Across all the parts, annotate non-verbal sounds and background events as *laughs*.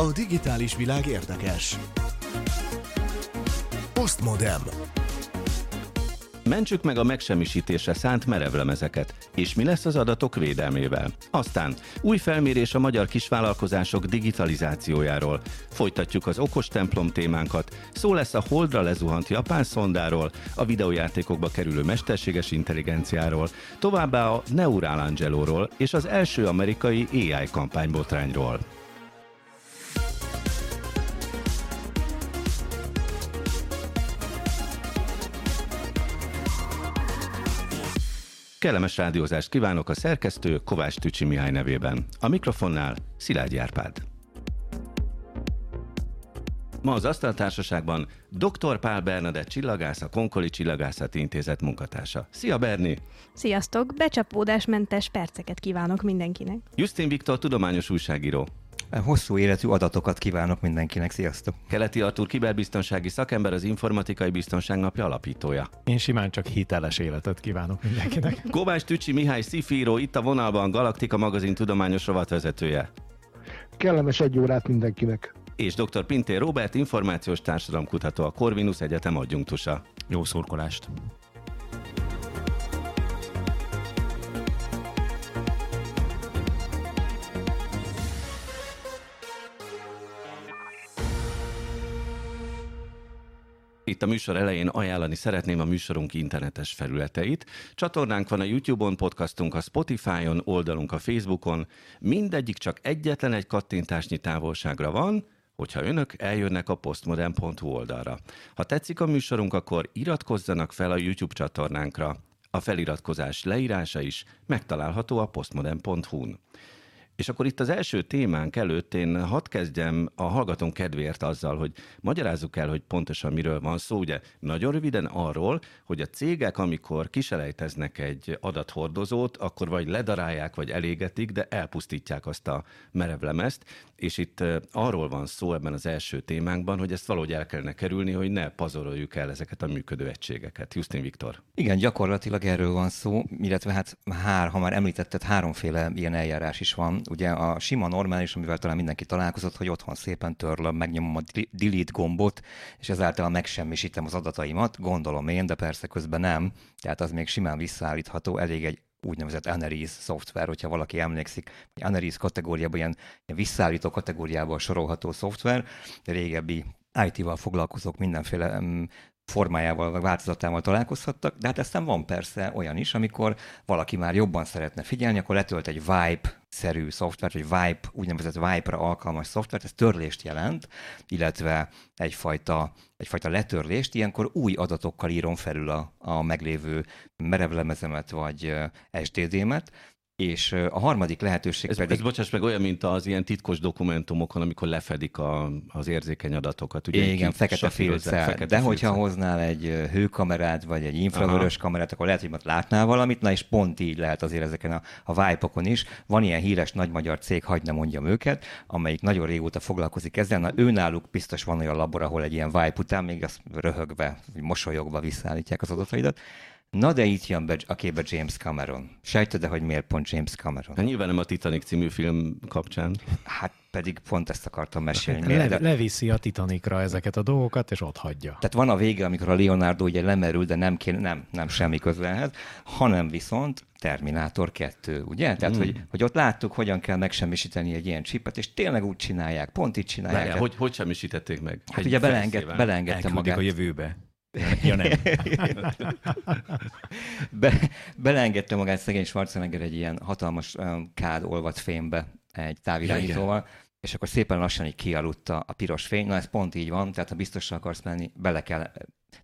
A digitális világ érdekes. Postmodem. Mentsük meg a megsemmisítésre szánt merevlemezeket. És mi lesz az adatok védelmével? Aztán új felmérés a magyar kisvállalkozások digitalizációjáról. Folytatjuk az okos templom témánkat. Szó lesz a holdra lezuhant japán szondáról, a videójátékokba kerülő mesterséges intelligenciáról, továbbá a Neural Angelóról és az első amerikai AI kampánybotrányról. Kellemes rádiózást kívánok a szerkesztő Kovács Tücsi Mihály nevében. A mikrofonnál Szilágyi Árpád. Ma az Asztaltársaságban dr. Pál Bernadett csillagász, a Konkoli Csillagászati Intézet munkatársa. Szia Berni! Sziasztok! Becsapódásmentes perceket kívánok mindenkinek. Justin Viktor, tudományos újságíró. Hosszú életű adatokat kívánok mindenkinek, sziasztok! Keleti Artur kiberbiztonsági szakember, az Informatikai Biztonság Napja alapítója. Én simán csak hiteles életet kívánok mindenkinek. *laughs* Kovács Tücsi Mihály Szifíró, itt a vonalban Galaktika magazin tudományos rovatvezetője. Kellemes egy órát mindenkinek. És dr. Pintér Robert, információs társadalomkutató, a Corvinus Egyetem adjunktusa. Jó szurkolást! Itt a műsor elején ajánlani szeretném a műsorunk internetes felületeit. Csatornánk van a YouTube-on, podcastunk a Spotify-on, oldalunk a Facebookon. Mindegyik csak egyetlen egy kattintásnyi távolságra van, hogyha önök eljönnek a postmodern.hu oldalra. Ha tetszik a műsorunk, akkor iratkozzanak fel a YouTube csatornánkra. A feliratkozás leírása is megtalálható a postmodern.hu-n. És akkor itt az első témánk előtt én hadd kezdjem a hallgatónk kedvéért azzal, hogy magyarázzuk el, hogy pontosan miről van szó. Ugye nagyon röviden arról, hogy a cégek, amikor kiselejteznek egy adathordozót, akkor vagy ledarálják, vagy elégetik, de elpusztítják azt a merevlemezt, és itt arról van szó ebben az első témánkban, hogy ezt valahogy el kellene kerülni, hogy ne pazaroljuk el ezeket a működő egységeket. Justin Viktor. Igen, gyakorlatilag erről van szó, illetve hát hár, ha már említetted, háromféle ilyen eljárás is van ugye a sima normális, amivel talán mindenki találkozott, hogy otthon szépen törlöm, megnyomom a delete gombot, és ezáltal megsemmisítem az adataimat, gondolom én, de persze közben nem, tehát az még simán visszaállítható, elég egy úgynevezett Analyze szoftver, hogyha valaki emlékszik, hogy Analyze kategóriában, ilyen, ilyen visszaállító kategóriában sorolható szoftver, régebbi IT-val foglalkozók mindenféle formájával, vagy változatával találkozhattak, de hát aztán van persze olyan is, amikor valaki már jobban szeretne figyelni, akkor letölt egy Vibe-szerű szoftvert, vagy Vibe, úgynevezett Vibe-ra alkalmas szoftvert, ez törlést jelent, illetve egyfajta, egyfajta letörlést, ilyenkor új adatokkal írom felül a, a meglévő merevlemezemet, vagy SDD-met, és a harmadik lehetőség ez, pedig... Ez bocsáss meg olyan, mint az ilyen titkos dokumentumokon, amikor lefedik a, az érzékeny adatokat. Ugye Igen, fekete filccel. De filccel. hogyha hoznál egy hőkamerát, vagy egy infravörös Aha. kamerát, akkor lehet, hogy ott látnál valamit, na és pont így lehet azért ezeken a, a vibe is. Van ilyen híres nagy magyar cég, hagyd ne mondjam őket, amelyik nagyon régóta foglalkozik ezzel. Na ő náluk biztos van olyan labor, ahol egy ilyen vibe után még azt röhögve, mosolyogva visszaállítják az adataidat. Na de itt jön be a képbe James Cameron. Sejted-e, hogy miért pont James Cameron? Hát nyilván nem a Titanic című film kapcsán. Hát pedig pont ezt akartam mesélni. Le, de... Leviszi a Titanicra ezeket a dolgokat, és ott hagyja. Tehát van a vége, amikor a Leonardo ugye lemerül, de nem, kéne, nem, nem semmi közlehez, hanem viszont Terminátor 2, ugye? Tehát, mm. hogy, hogy ott láttuk, hogyan kell megsemmisíteni egy ilyen csipet, és tényleg úgy csinálják, pont így csinálják. Várjál, hogy, hogy semmisítették meg? Hát egy ugye beleenged, beleengedte magát. a jövőbe. *laughs* Ja, nem. Be, beleengedte magát szegény Schwarzenegger egy ilyen hatalmas um, kád olvat fémbe egy távirányítóval, ja, és akkor szépen lassan így kialudta a piros fény. Na ez pont így van, tehát ha biztosra akarsz menni, bele kell,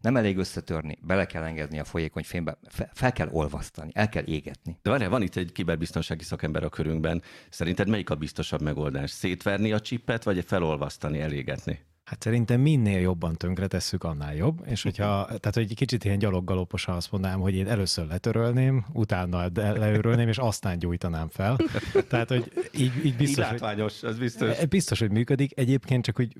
nem elég összetörni, bele kell engedni a folyékony fénybe, fel, fel kell olvasztani, el kell égetni. De várjál, van itt egy kiberbiztonsági szakember a körünkben. Szerinted melyik a biztosabb megoldás? Szétverni a csippet, vagy felolvasztani, elégetni? Hát szerintem minél jobban tönkretesszük, annál jobb. És hogyha, tehát hogy egy kicsit ilyen gyaloggaloposan azt mondanám, hogy én először letörölném, utána leörölném, és aztán gyújtanám fel. *laughs* Tehát, hogy így, így biztos, így hogy, az biztos. Biztos, hogy működik. Egyébként csak hogy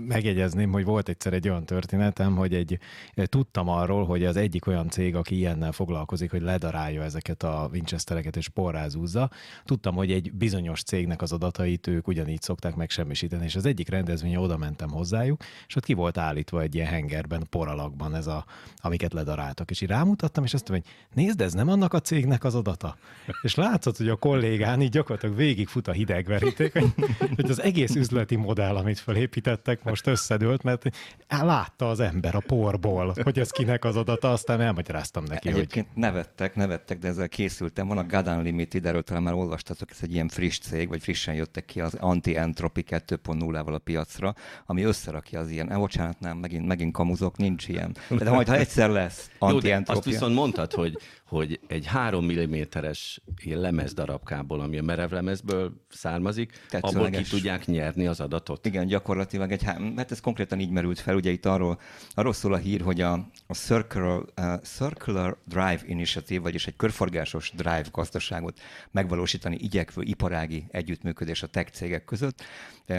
megjegyezném, hogy volt egyszer egy olyan történetem, hogy egy, tudtam arról, hogy az egyik olyan cég, aki ilyennel foglalkozik, hogy ledarálja ezeket a Winchestereket és porrázúzza, tudtam, hogy egy bizonyos cégnek az adatait ők ugyanígy szokták megsemmisíteni, és az egyik rendezvénye oda mentem hozzá, hozzájuk, és ott ki volt állítva egy ilyen hengerben, poralakban ez a, amiket ledaráltak. És így rámutattam, és azt mondtam, hogy nézd, ez nem annak a cégnek az adata. És látszott, hogy a kollégán így gyakorlatilag végigfut a hidegveríték, hogy, hogy az egész üzleti modell, amit felépítettek, most összedőlt, mert látta az ember a porból, hogy ez kinek az adata, aztán elmagyaráztam neki, Egyébként hogy... nevettek, nevettek, de ezzel készültem. Van a God Unlimited, erről talán már olvastatok, ez egy ilyen friss cég, vagy frissen jöttek ki az Anti-Entropy 2.0-ával a piacra, ami össze összerakja az ilyen. Eh, bocsánat, nem, megint, megint kamuzok, nincs ilyen. De majd, ha egyszer lesz Jó, de azt viszont mondtad, hogy, hogy egy három milliméteres ilyen lemezdarabkából, ami a merevlemezből származik, abból ki tudják nyerni az adatot? Igen, gyakorlatilag egy, mert ez konkrétan így merült fel, ugye itt arról, arról szól a hír, hogy a, a Circular, uh, Circular Drive Initiative, vagyis egy körforgásos drive gazdaságot megvalósítani igyekvő iparági együttműködés a tech cégek között,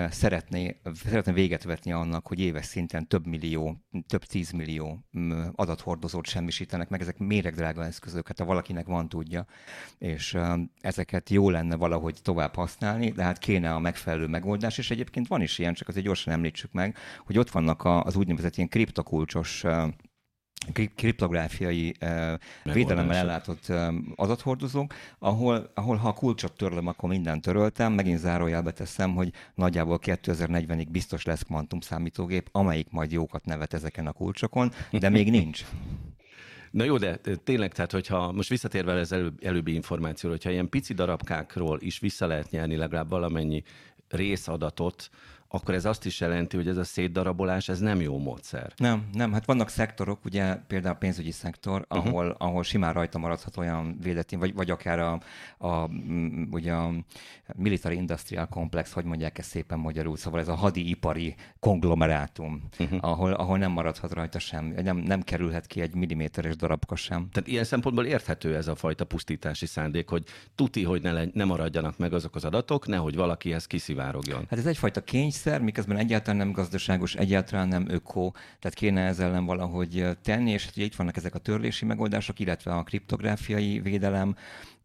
szeretné, szeretné véget vetni annak, hogy éves szinten több millió, több tízmillió mm, adathordozót semmisítenek meg, ezek méregdrága eszközök, hát ha valakinek van, tudja, és ezeket jó lenne valahogy tovább használni, de hát kéne a megfelelő megoldás, és egyébként van is ilyen, csak azért gyorsan említsük meg, hogy ott vannak az úgynevezett ilyen kriptokulcsos kriptográfiai uh, védelemmel ellátott uh, adathordozók, ahol, ahol ha a kulcsot törlöm, akkor mindent töröltem, megint zárójelbe teszem, hogy nagyjából 2040-ig biztos lesz kvantum számítógép, amelyik majd jókat nevet ezeken a kulcsokon, de még nincs. Na jó, de tényleg, tehát hogyha most visszatérve az előbb, előbbi információra, hogyha ilyen pici darabkákról is vissza lehet nyerni legalább valamennyi részadatot, akkor ez azt is jelenti, hogy ez a szétdarabolás, ez nem jó módszer. Nem, nem, hát vannak szektorok, ugye például a pénzügyi szektor, mhm. ahol, uh-huh. ahol simán rajta maradhat olyan védetén, vagy, vagy akár a, a, ugye a military industrial complex, hogy mondják ezt szépen magyarul, szóval ez a hadiipari konglomerátum, uh-huh. ahol, ahol nem maradhat rajta sem, nem, nem kerülhet ki egy milliméteres darabka sem. Tehát ilyen szempontból érthető ez a fajta pusztítási szándék, hogy tuti, hogy ne, le, ne maradjanak meg azok az adatok, nehogy valakihez kiszivárogjon. Hát ez egyfajta kényszer, rendszer, miközben egyáltalán nem gazdaságos, egyáltalán nem öko, tehát kéne ezzel ellen valahogy tenni, és hát ugye itt vannak ezek a törlési megoldások, illetve a kriptográfiai védelem,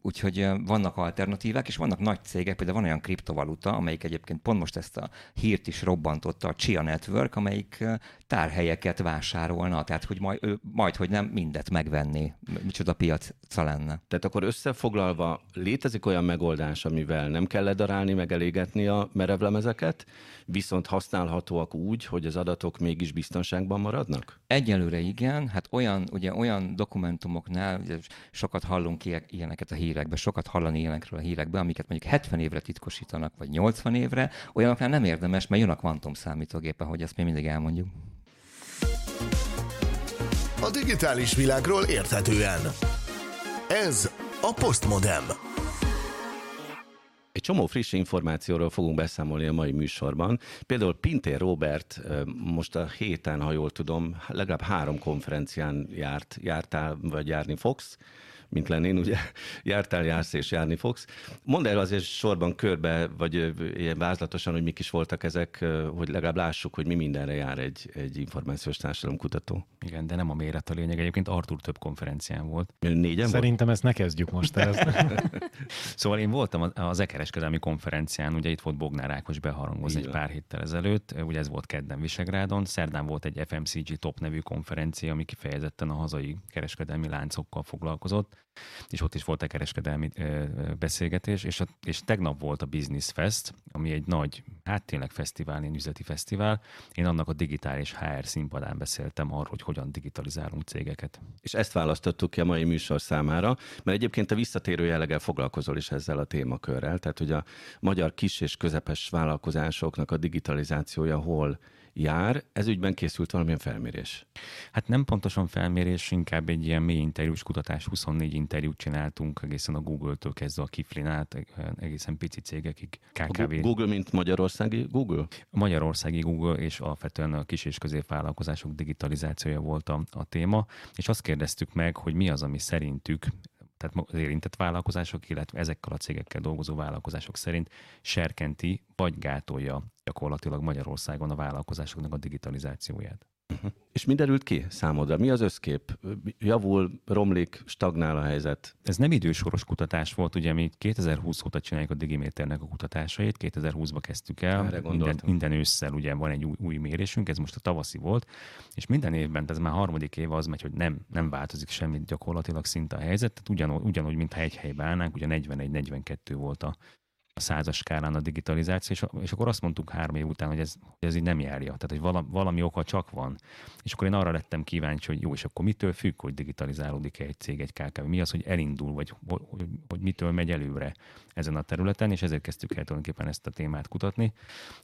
Úgyhogy vannak alternatívák, és vannak nagy cégek, például van olyan kriptovaluta, amelyik egyébként pont most ezt a hírt is robbantotta, a Chia Network, amelyik tárhelyeket vásárolna, tehát hogy majd, ő, majd hogy nem mindet megvenni, micsoda piaca lenne. Tehát akkor összefoglalva létezik olyan megoldás, amivel nem kell ledarálni, megelégetni a merevlemezeket, viszont használhatóak úgy, hogy az adatok mégis biztonságban maradnak? Egyelőre igen, hát olyan, ugye olyan dokumentumoknál, ugye sokat hallunk ilyeneket a hírekbe, sokat hallani ilyenekről a hírekbe, amiket mondjuk 70 évre titkosítanak, vagy 80 évre, olyanoknál nem érdemes, mert jön a kvantum számítógép, ahogy ezt mi mindig elmondjuk. A digitális világról érthetően. Ez a Postmodem. Egy csomó friss információról fogunk beszámolni a mai műsorban. Például Pintér Robert most a héten, ha jól tudom, legalább három konferencián járt, jártál, vagy járni fogsz mint lennénk, ugye jártál, jársz és járni fogsz. Mondd el azért sorban körbe, vagy ilyen vázlatosan, hogy mik is voltak ezek, hogy legalább lássuk, hogy mi mindenre jár egy, egy információs társadalomkutató. Igen, de nem a méret a lényeg. Egyébként Artur több konferencián volt. Négyen Szerintem volt? ezt ne kezdjük most el. *laughs* szóval én voltam az e-kereskedelmi konferencián, ugye itt volt Bognár Ákos beharangozni egy pár héttel ezelőtt, ugye ez volt kedden Visegrádon, szerdán volt egy FMCG Top nevű konferencia, ami kifejezetten a hazai kereskedelmi láncokkal foglalkozott és ott is volt egy kereskedelmi beszélgetés, és, a, és tegnap volt a Business Fest, ami egy nagy, hát tényleg fesztivál, egy üzleti fesztivál. Én annak a digitális HR színpadán beszéltem arról, hogy hogyan digitalizálunk cégeket. És ezt választottuk ki a mai műsor számára, mert egyébként a visszatérő jelleggel foglalkozol is ezzel a témakörrel, tehát hogy a magyar kis és közepes vállalkozásoknak a digitalizációja hol jár. Ez ügyben készült valamilyen felmérés? Hát nem pontosan felmérés, inkább egy ilyen mély interjús kutatás. 24 interjút csináltunk egészen a Google-től kezdve a Kiflin át, egészen pici cégekig. KKV. A Google, mint magyarországi Google? Magyarországi Google és alapvetően a kis és középvállalkozások digitalizációja volt a, a téma, és azt kérdeztük meg, hogy mi az, ami szerintük tehát az érintett vállalkozások, illetve ezekkel a cégekkel dolgozó vállalkozások szerint serkenti vagy gátolja gyakorlatilag Magyarországon a vállalkozásoknak a digitalizációját. Uh-huh. És mi derült ki számodra? Mi az összkép? Javul, romlik, stagnál a helyzet? Ez nem idősoros kutatás volt, ugye mi 2020 óta csináljuk a Digiméternek a kutatásait, 2020-ba kezdtük el, minden, minden ősszel ugye van egy új, új mérésünk, ez most a tavaszi volt, és minden évben, ez már harmadik év az megy, hogy nem, nem változik semmit gyakorlatilag szinte a helyzet, tehát ugyanúgy, ugyanúgy mintha egy helyben állnánk, ugye 41-42 volt a, a százas skálán a digitalizáció, és, és akkor azt mondtuk három év után, hogy ez, hogy ez így nem járja. Tehát, hogy valami, valami oka csak van. És akkor én arra lettem kíváncsi, hogy jó, és akkor mitől függ, hogy digitalizálódik egy cég, egy KKV? Mi az, hogy elindul, vagy hogy, hogy mitől megy előre ezen a területen, és ezért kezdtük el tulajdonképpen ezt a témát kutatni.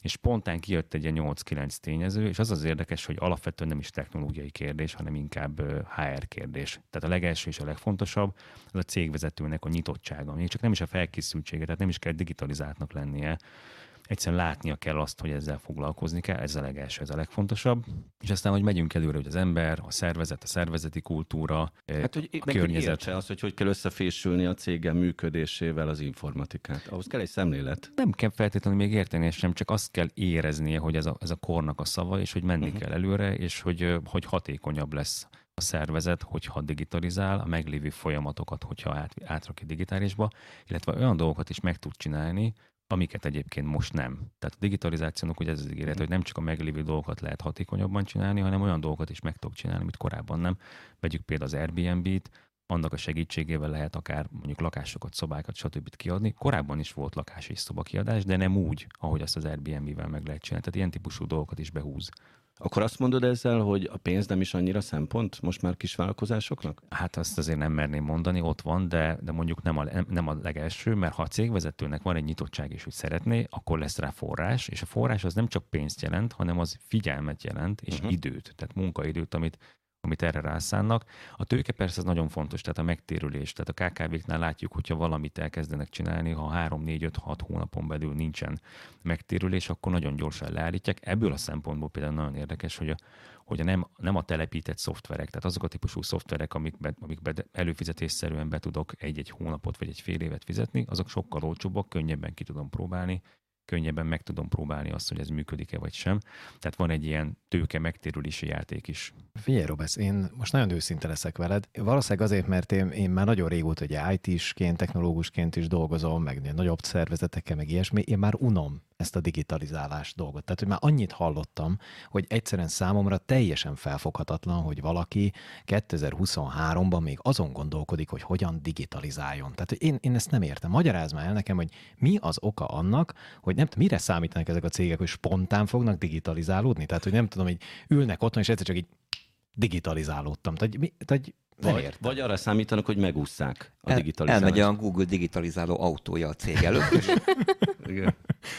És spontán kijött egy 8-9 tényező, és az az érdekes, hogy alapvetően nem is technológiai kérdés, hanem inkább HR kérdés. Tehát a legelső és a legfontosabb az a cégvezetőnek a nyitottsága. Még csak nem is a felkészültsége, tehát nem is kell digitalizáltnak lennie, egyszerűen látnia kell azt, hogy ezzel foglalkozni kell, ez a legelső, ez a legfontosabb. És aztán, hogy megyünk előre, hogy az ember, a szervezet, a szervezeti kultúra, hát, hogy a környezet. az, hogy hogy kell összefésülni a cégem működésével az informatikát. Ahhoz kell egy szemlélet. Nem kell feltétlenül még érteni, sem csak azt kell éreznie, hogy ez a, ez a kornak a szava, és hogy menni uh-huh. kell előre, és hogy, hogy hatékonyabb lesz a szervezet, hogyha digitalizál, a meglévő folyamatokat, hogyha át, átrakja digitálisba, illetve olyan dolgokat is meg tud csinálni, amiket egyébként most nem. Tehát a digitalizációnak ugye ez az ígéret, hogy nem csak a meglévő dolgokat lehet hatékonyabban csinálni, hanem olyan dolgokat is meg tudok csinálni, amit korábban nem. Vegyük például az Airbnb-t, annak a segítségével lehet akár mondjuk lakásokat, szobákat, stb. kiadni. Korábban is volt lakás és szoba kiadás, de nem úgy, ahogy azt az Airbnb-vel meg lehet csinálni. Tehát ilyen típusú dolgokat is behúz. Akkor azt mondod ezzel, hogy a pénz nem is annyira szempont most már kisvállalkozásoknak? Hát azt azért nem merném mondani, ott van, de, de mondjuk nem a, nem a legelső, mert ha a cégvezetőnek van egy nyitottság és hogy szeretné, akkor lesz rá forrás, és a forrás az nem csak pénzt jelent, hanem az figyelmet jelent, és uh-huh. időt, tehát munkaidőt, amit amit erre rászánnak. A tőke persze az nagyon fontos, tehát a megtérülés. Tehát a KKV-knál látjuk, hogyha valamit elkezdenek csinálni, ha 3, 4, 5, 6 hónapon belül nincsen megtérülés, akkor nagyon gyorsan leállítják. Ebből a szempontból például nagyon érdekes, hogy a, hogy a nem, nem a telepített szoftverek, tehát azok a típusú szoftverek, amikbe, amikbe előfizetésszerűen be tudok egy-egy hónapot vagy egy fél évet fizetni, azok sokkal olcsóbbak, könnyebben ki tudom próbálni, könnyebben meg tudom próbálni azt, hogy ez működik-e vagy sem. Tehát van egy ilyen tőke megtérülési játék is. Figyelj, Robesz, én most nagyon őszinte leszek veled. Valószínűleg azért, mert én, én már nagyon régóta egy IT-sként, technológusként is dolgozom, meg nagyobb szervezetekkel, meg ilyesmi, én már unom ezt a digitalizálás dolgot. Tehát, hogy már annyit hallottam, hogy egyszerűen számomra teljesen felfoghatatlan, hogy valaki 2023-ban még azon gondolkodik, hogy hogyan digitalizáljon. Tehát, hogy én, én ezt nem értem. Magyarázd már el nekem, hogy mi az oka annak, hogy nem tudom, mire számítanak ezek a cégek, hogy spontán fognak digitalizálódni? Tehát, hogy nem tudom, hogy ülnek otthon, és egyszer csak így digitalizálódtam. Tehát, mi, tehát vagy, vagy arra számítanak, hogy megúszszák a El, digitalizálást. Elmegy a Google digitalizáló autója a cég előtt. *laughs* Igen.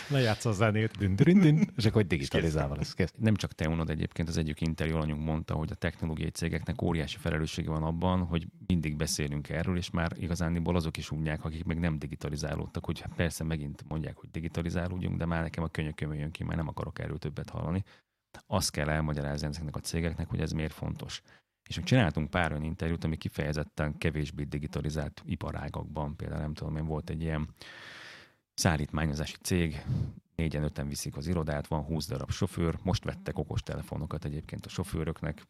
Lejátsz a zenét, dün, dün, dün, és akkor digitalizálva lesz. Kész. Nem csak te unod egyébként, az egyik interjú alanyunk mondta, hogy a technológiai cégeknek óriási felelőssége van abban, hogy mindig beszélünk erről, és már igazániból azok is unják, akik még nem digitalizálódtak, hogy persze megint mondják, hogy digitalizálódjunk, de már nekem a könyököm jön ki, mert nem akarok erről többet hallani. Azt kell elmagyarázni ezeknek a cégeknek, hogy ez miért fontos. És még csináltunk pár olyan interjút, ami kifejezetten kevésbé digitalizált iparágakban. Például nem tudom, én volt egy ilyen szállítmányozási cég, négyen, öten viszik az irodát, van 20 darab sofőr, most vettek okos telefonokat egyébként a sofőröknek,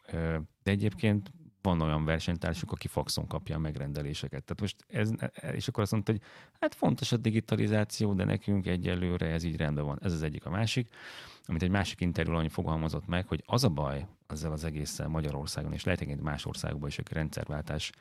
de egyébként van olyan versenytársuk, aki faxon kapja a megrendeléseket. Tehát most ez, és akkor azt mondta, hogy hát fontos a digitalizáció, de nekünk egyelőre ez így rendben van. Ez az egyik. A másik, amit egy másik interjú alany fogalmazott meg, hogy az a baj ezzel az egésszel Magyarországon, és lehet, hogy más országokban is, akik rendszerváltás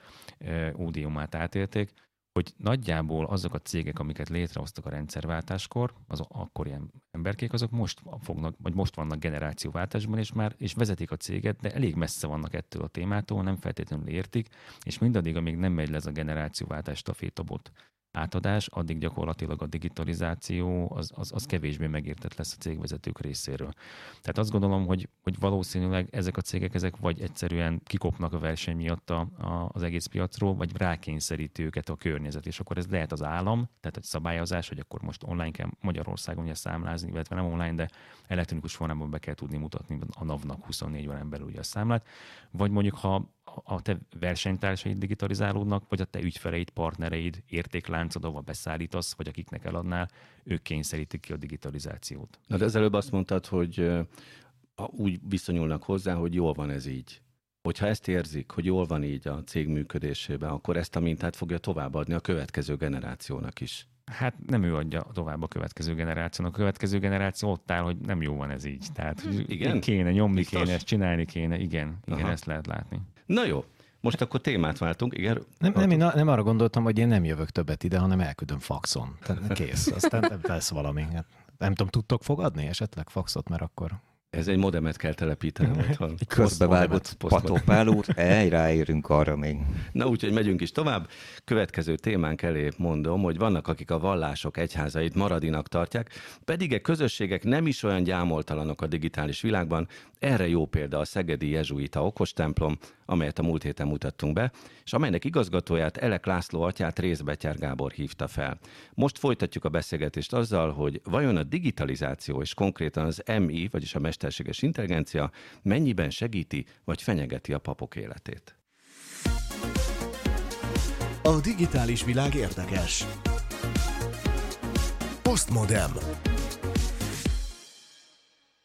ódiumát átélték, hogy nagyjából azok a cégek, amiket létrehoztak a rendszerváltáskor, az akkor ilyen emberkék, azok most fognak, vagy most vannak generációváltásban, és már és vezetik a céget, de elég messze vannak ettől a témától, nem feltétlenül értik, és mindaddig, amíg nem megy le ez a generációváltás stafétabot átadás, addig gyakorlatilag a digitalizáció az, az, az kevésbé megértett lesz a cégvezetők részéről. Tehát azt gondolom, hogy, hogy valószínűleg ezek a cégek ezek vagy egyszerűen kikopnak a verseny miatt a, a, az egész piacról, vagy rákényszeríti őket a környezet. És akkor ez lehet az állam, tehát egy szabályozás, hogy akkor most online kell Magyarországon ugye számlázni, illetve nem online, de elektronikus formában be kell tudni mutatni a NAV-nak 24 órán belül ugye a számlát. Vagy mondjuk, ha a te versenytársaid digitalizálódnak, vagy a te ügyfeleid, partnereid, értékláncod, ahova beszállítasz, vagy akiknek eladnál, ők kényszerítik ki a digitalizációt. Na de ezelőbb azt mondtad, hogy úgy viszonyulnak hozzá, hogy jól van ez így. Hogyha ezt érzik, hogy jól van így a cég működésében, akkor ezt a mintát fogja továbbadni a következő generációnak is. Hát nem ő adja tovább a következő generációnak. A következő generáció ott áll, hogy nem jó van ez így. Tehát hogy igen? kéne, nyomni Biztos? kéne, ezt csinálni kéne. Igen, igen, Aha. ezt lehet látni. Na jó, most akkor témát váltunk, igen? Nem, nem, én nem arra gondoltam, hogy én nem jövök többet ide, hanem elküldöm faxon. Tehát kész, aztán nem lesz valami. Hát nem tudom, tudtok fogadni esetleg faxot, mert akkor ez egy modemet kell telepíteni otthon. Egy közbevágott patopálót, el, ráérünk arra még. Na úgyhogy megyünk is tovább. Következő témánk elé mondom, hogy vannak, akik a vallások egyházait maradinak tartják, pedig a közösségek nem is olyan gyámoltalanok a digitális világban. Erre jó példa a Szegedi Jezsuita okostemplom, amelyet a múlt héten mutattunk be, és amelynek igazgatóját Elek László atyát Részbetyár Gábor hívta fel. Most folytatjuk a beszélgetést azzal, hogy vajon a digitalizáció és konkrétan az MI, vagyis a mesterséges intelligencia mennyiben segíti vagy fenyegeti a papok életét. A digitális világ érdekes. Postmodem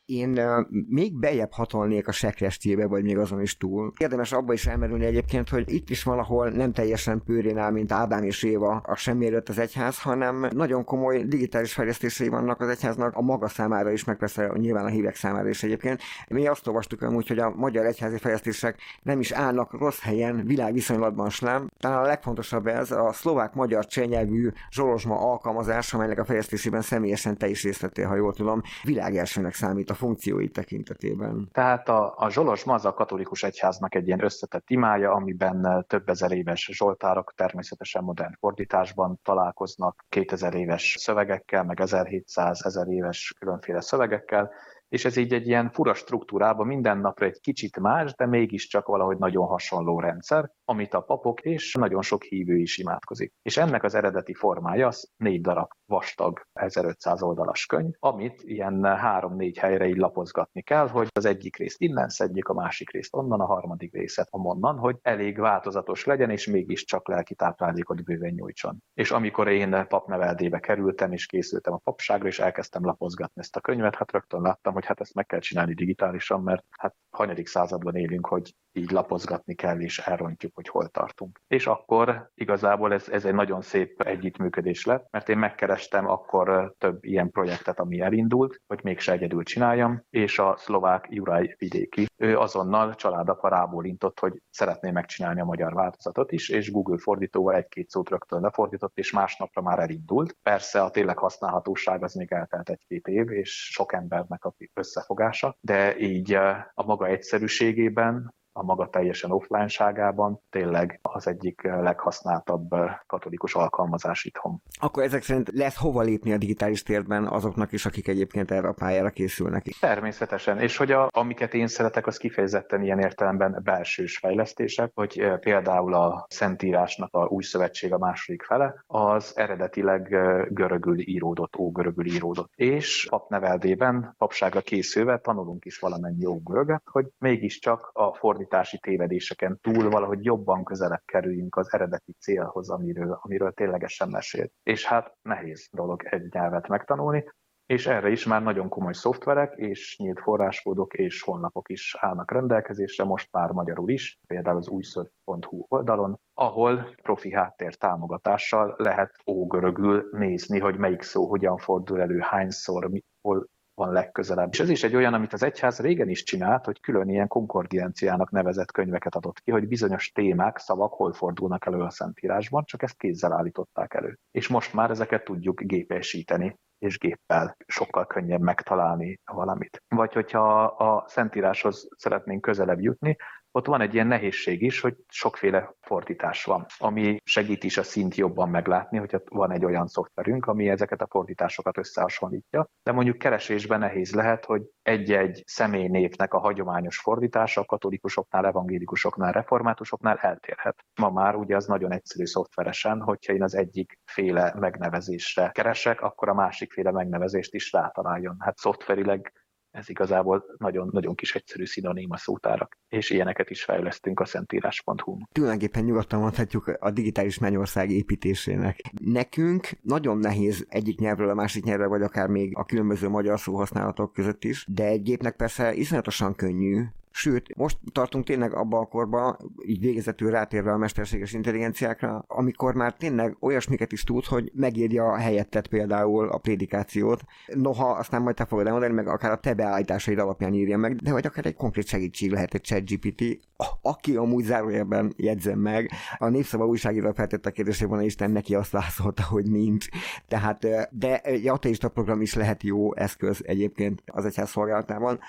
én még bejebb hatolnék a sekrestébe, vagy még azon is túl. Érdemes abba is elmerülni egyébként, hogy itt is valahol nem teljesen pőrén áll, mint Ádám és Éva a semmi előtt az egyház, hanem nagyon komoly digitális fejlesztései vannak az egyháznak a maga számára is, meg persze nyilván a hívek számára is egyébként. Mi azt olvastuk amúgy, hogy a magyar egyházi fejlesztések nem is állnak rossz helyen világviszonylatban sem. Talán a legfontosabb ez a szlovák-magyar csenyelvű zsolozsma alkalmazás, amelynek a fejlesztésében személyesen te is részt ha jól tudom, világelsőnek számít a funkciói tekintetében. Tehát a, a Zsolosma az a katolikus egyháznak egy ilyen összetett imája, amiben több ezer éves zsoltárok természetesen modern fordításban találkoznak 2000 éves szövegekkel, meg 1700-1000 éves különféle szövegekkel, és ez így egy ilyen fura struktúrában minden napra egy kicsit más, de mégiscsak valahogy nagyon hasonló rendszer, amit a papok és nagyon sok hívő is imádkozik. És ennek az eredeti formája az négy darab vastag 1500 oldalas könyv, amit ilyen három-négy helyre így lapozgatni kell, hogy az egyik részt innen szedjék, a másik részt onnan, a harmadik részet amonnan, hogy elég változatos legyen, és mégiscsak lelki táplálékot bőven nyújtson. És amikor én papneveldébe kerültem, és készültem a papságra, és elkezdtem lapozgatni ezt a könyvet, hát rögtön láttam, hogy hát ezt meg kell csinálni digitálisan, mert hát hanyadik században élünk, hogy így lapozgatni kell, és elrontjuk, hogy hol tartunk. És akkor igazából ez, ez egy nagyon szép együttműködés lett, mert én megkerestem akkor több ilyen projektet, ami elindult, hogy mégse egyedül csináljam, és a szlovák Juraj Vidéki, ő azonnal családapa rábólintott, hogy szeretné megcsinálni a magyar változatot is, és Google fordítóval egy-két szót rögtön lefordított, és másnapra már elindult. Persze a tényleg használhatóság az még eltelt egy-két év, és sok embernek a összefogása, de így a maga egyszerűségében a maga teljesen offline-ságában tényleg az egyik leghasználtabb katolikus alkalmazás itthon. Akkor ezek szerint lesz hova lépni a digitális térben azoknak is, akik egyébként erre a pályára készülnek? Természetesen, és hogy a, amiket én szeretek, az kifejezetten ilyen értelemben belsős fejlesztések, hogy eh, például a Szentírásnak a új szövetség a második fele, az eredetileg eh, görögül íródott, ógörögül íródott. És papneveldében, papságra készülve tanulunk is valamennyi ógöröget, hogy mégiscsak a fordítás fordítási tévedéseken túl valahogy jobban közelebb kerüljünk az eredeti célhoz, amiről, amiről ténylegesen mesélt. És hát nehéz dolog egy nyelvet megtanulni, és erre is már nagyon komoly szoftverek és nyílt forráskódok és honlapok is állnak rendelkezésre, most már magyarul is, például az újszöv.hu oldalon, ahol profi háttér támogatással lehet ógörögül nézni, hogy melyik szó hogyan fordul elő, hányszor, hol van legközelebb. És ez is egy olyan, amit az egyház régen is csinált, hogy külön ilyen konkordienciának nevezett könyveket adott ki, hogy bizonyos témák, szavak hol fordulnak elő a Szentírásban, csak ezt kézzel állították elő. És most már ezeket tudjuk gépesíteni és géppel sokkal könnyebb megtalálni valamit. Vagy hogyha a Szentíráshoz szeretnénk közelebb jutni, ott van egy ilyen nehézség is, hogy sokféle fordítás van, ami segít is a szint jobban meglátni, hogyha van egy olyan szoftverünk, ami ezeket a fordításokat összehasonlítja. De mondjuk keresésben nehéz lehet, hogy egy-egy személynévnek a hagyományos fordítása a katolikusoknál, evangélikusoknál, reformátusoknál eltérhet. Ma már ugye az nagyon egyszerű szoftveresen, hogyha én az egyik féle megnevezésre keresek, akkor a másik féle megnevezést is rátaláljon. Hát szoftverileg ez igazából nagyon, nagyon kis egyszerű szinoníma szótárak, és ilyeneket is fejlesztünk a szentírás.hu-n. Tulajdonképpen nyugodtan mondhatjuk a digitális mennyország építésének. Nekünk nagyon nehéz egyik nyelvről a másik nyelvre, vagy akár még a különböző magyar szóhasználatok között is, de egy gépnek persze iszonyatosan könnyű Sőt, most tartunk tényleg abba a korba, így végezetül rátérve a mesterséges intelligenciákra, amikor már tényleg olyasmiket is tud, hogy megírja a helyettet például a prédikációt. Noha aztán majd te fogod elmondani, meg akár a te beállításaid alapján írja meg, de vagy akár egy konkrét segítség lehet egy ChatGPT, aki amúgy zárójelben jegyzem meg. A Népszava újságíró feltette a kérdésében, Isten neki azt válaszolta, hogy nincs. Tehát, de egy ateista program is lehet jó eszköz egyébként az egyház szolgálatában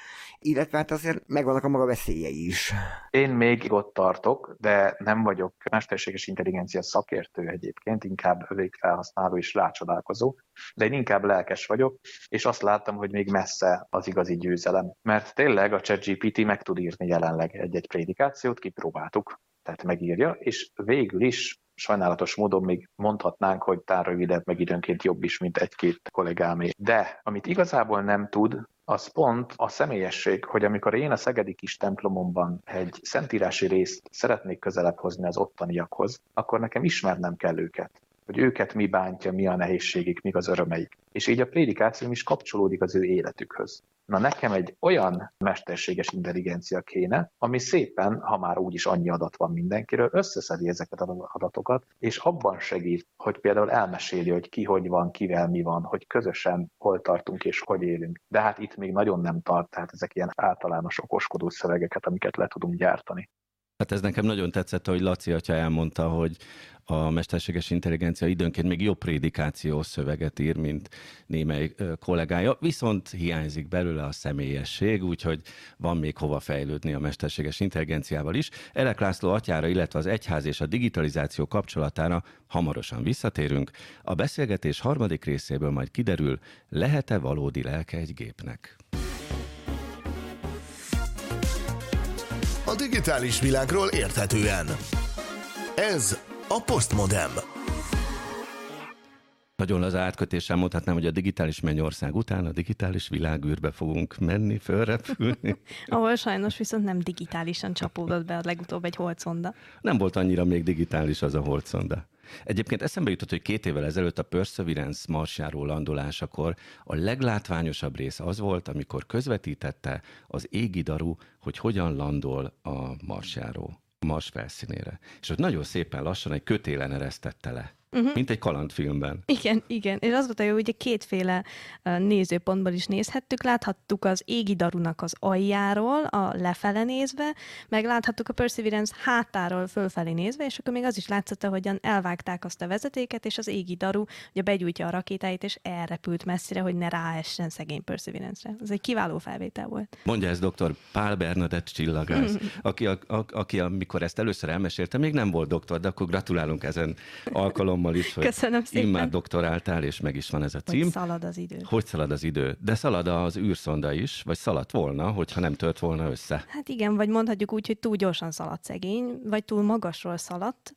illetve hát azért megvannak a maga veszélyei is. Én még ott tartok, de nem vagyok mesterséges intelligencia szakértő egyébként, inkább végfelhasználó és rácsodálkozó, de én inkább lelkes vagyok, és azt láttam, hogy még messze az igazi győzelem. Mert tényleg a ChatGPT meg tud írni jelenleg egy-egy prédikációt, kipróbáltuk, tehát megírja, és végül is sajnálatos módon még mondhatnánk, hogy tár rövidebb, meg időnként jobb is, mint egy-két kollégámé. De amit igazából nem tud, az pont a személyesség, hogy amikor én a Szegedi kis templomomban egy szentírási részt szeretnék közelebb hozni az ottaniakhoz, akkor nekem ismernem kell őket hogy őket mi bántja, mi a nehézségük, mi az örömeik. És így a prédikációm is kapcsolódik az ő életükhöz. Na nekem egy olyan mesterséges intelligencia kéne, ami szépen, ha már úgyis annyi adat van mindenkiről, összeszedi ezeket az adatokat, és abban segít, hogy például elmeséli, hogy ki hogy van, kivel mi van, hogy közösen hol tartunk és hogy élünk. De hát itt még nagyon nem tart, tehát ezek ilyen általános okoskodó szövegeket, amiket le tudunk gyártani. Hát ez nekem nagyon tetszett, hogy Laci atya elmondta, hogy a mesterséges intelligencia időnként még jobb prédikációs szöveget ír, mint némely kollégája, viszont hiányzik belőle a személyesség, úgyhogy van még hova fejlődni a mesterséges intelligenciával is. Elek László atyára, illetve az egyház és a digitalizáció kapcsolatára hamarosan visszatérünk. A beszélgetés harmadik részéből majd kiderül, lehet-e valódi lelke egy gépnek. A digitális világról érthetően. Ez a Postmodem. Nagyon az átkötéssel mondhatnám, hogy a digitális mennyország után a digitális világűrbe fogunk menni, fölrepülni. *laughs* Ahol sajnos viszont nem digitálisan csapódott be a legutóbb egy holconda. Nem volt annyira még digitális az a holconda. Egyébként eszembe jutott, hogy két évvel ezelőtt a Perseverance marsjáró landolásakor a leglátványosabb rész az volt, amikor közvetítette az égidaru, hogy hogyan landol a marsjáró. Mars felszínére. És ott nagyon szépen lassan egy kötélen eresztette le. Uh-huh. Mint egy kalandfilmben. Igen, igen. És az volt a jó, hogy kétféle nézőpontból is nézhettük. Láthattuk az égi darunak az aljáról, a lefele nézve, meg láthattuk a Perseverance hátáról fölfelé nézve, és akkor még az is látszott, hogyan elvágták azt a vezetéket, és az égi daru ugye begyújtja a rakétáit, és elrepült messzire, hogy ne ráessen szegény Perseverance-re. Ez egy kiváló felvétel volt. Mondja ez dr. Pál Bernadett csillagász, mm. aki, a, a, aki amikor ezt először elmesélte, még nem volt doktor, de akkor gratulálunk ezen alkalom alkalommal is, hogy Köszönöm szépen. immár doktoráltál, és meg is van ez a cím. Hogy szalad az idő. Hogy szalad az idő. De szalad az űrszonda is, vagy szaladt volna, hogyha nem tört volna össze. Hát igen, vagy mondhatjuk úgy, hogy túl gyorsan szaladt szegény, vagy túl magasról szaladt,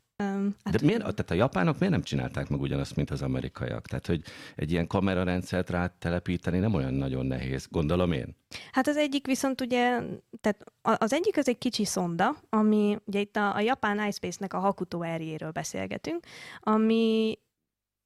Hát, De miért, tehát a japánok miért nem csinálták meg ugyanazt, mint az amerikaiak? Tehát, hogy egy ilyen kamerarendszert rá telepíteni nem olyan nagyon nehéz, gondolom én. Hát az egyik viszont ugye, tehát az egyik az egy kicsi szonda, ami ugye itt a, a japán iSpace-nek a Hakuto erjéről beszélgetünk, ami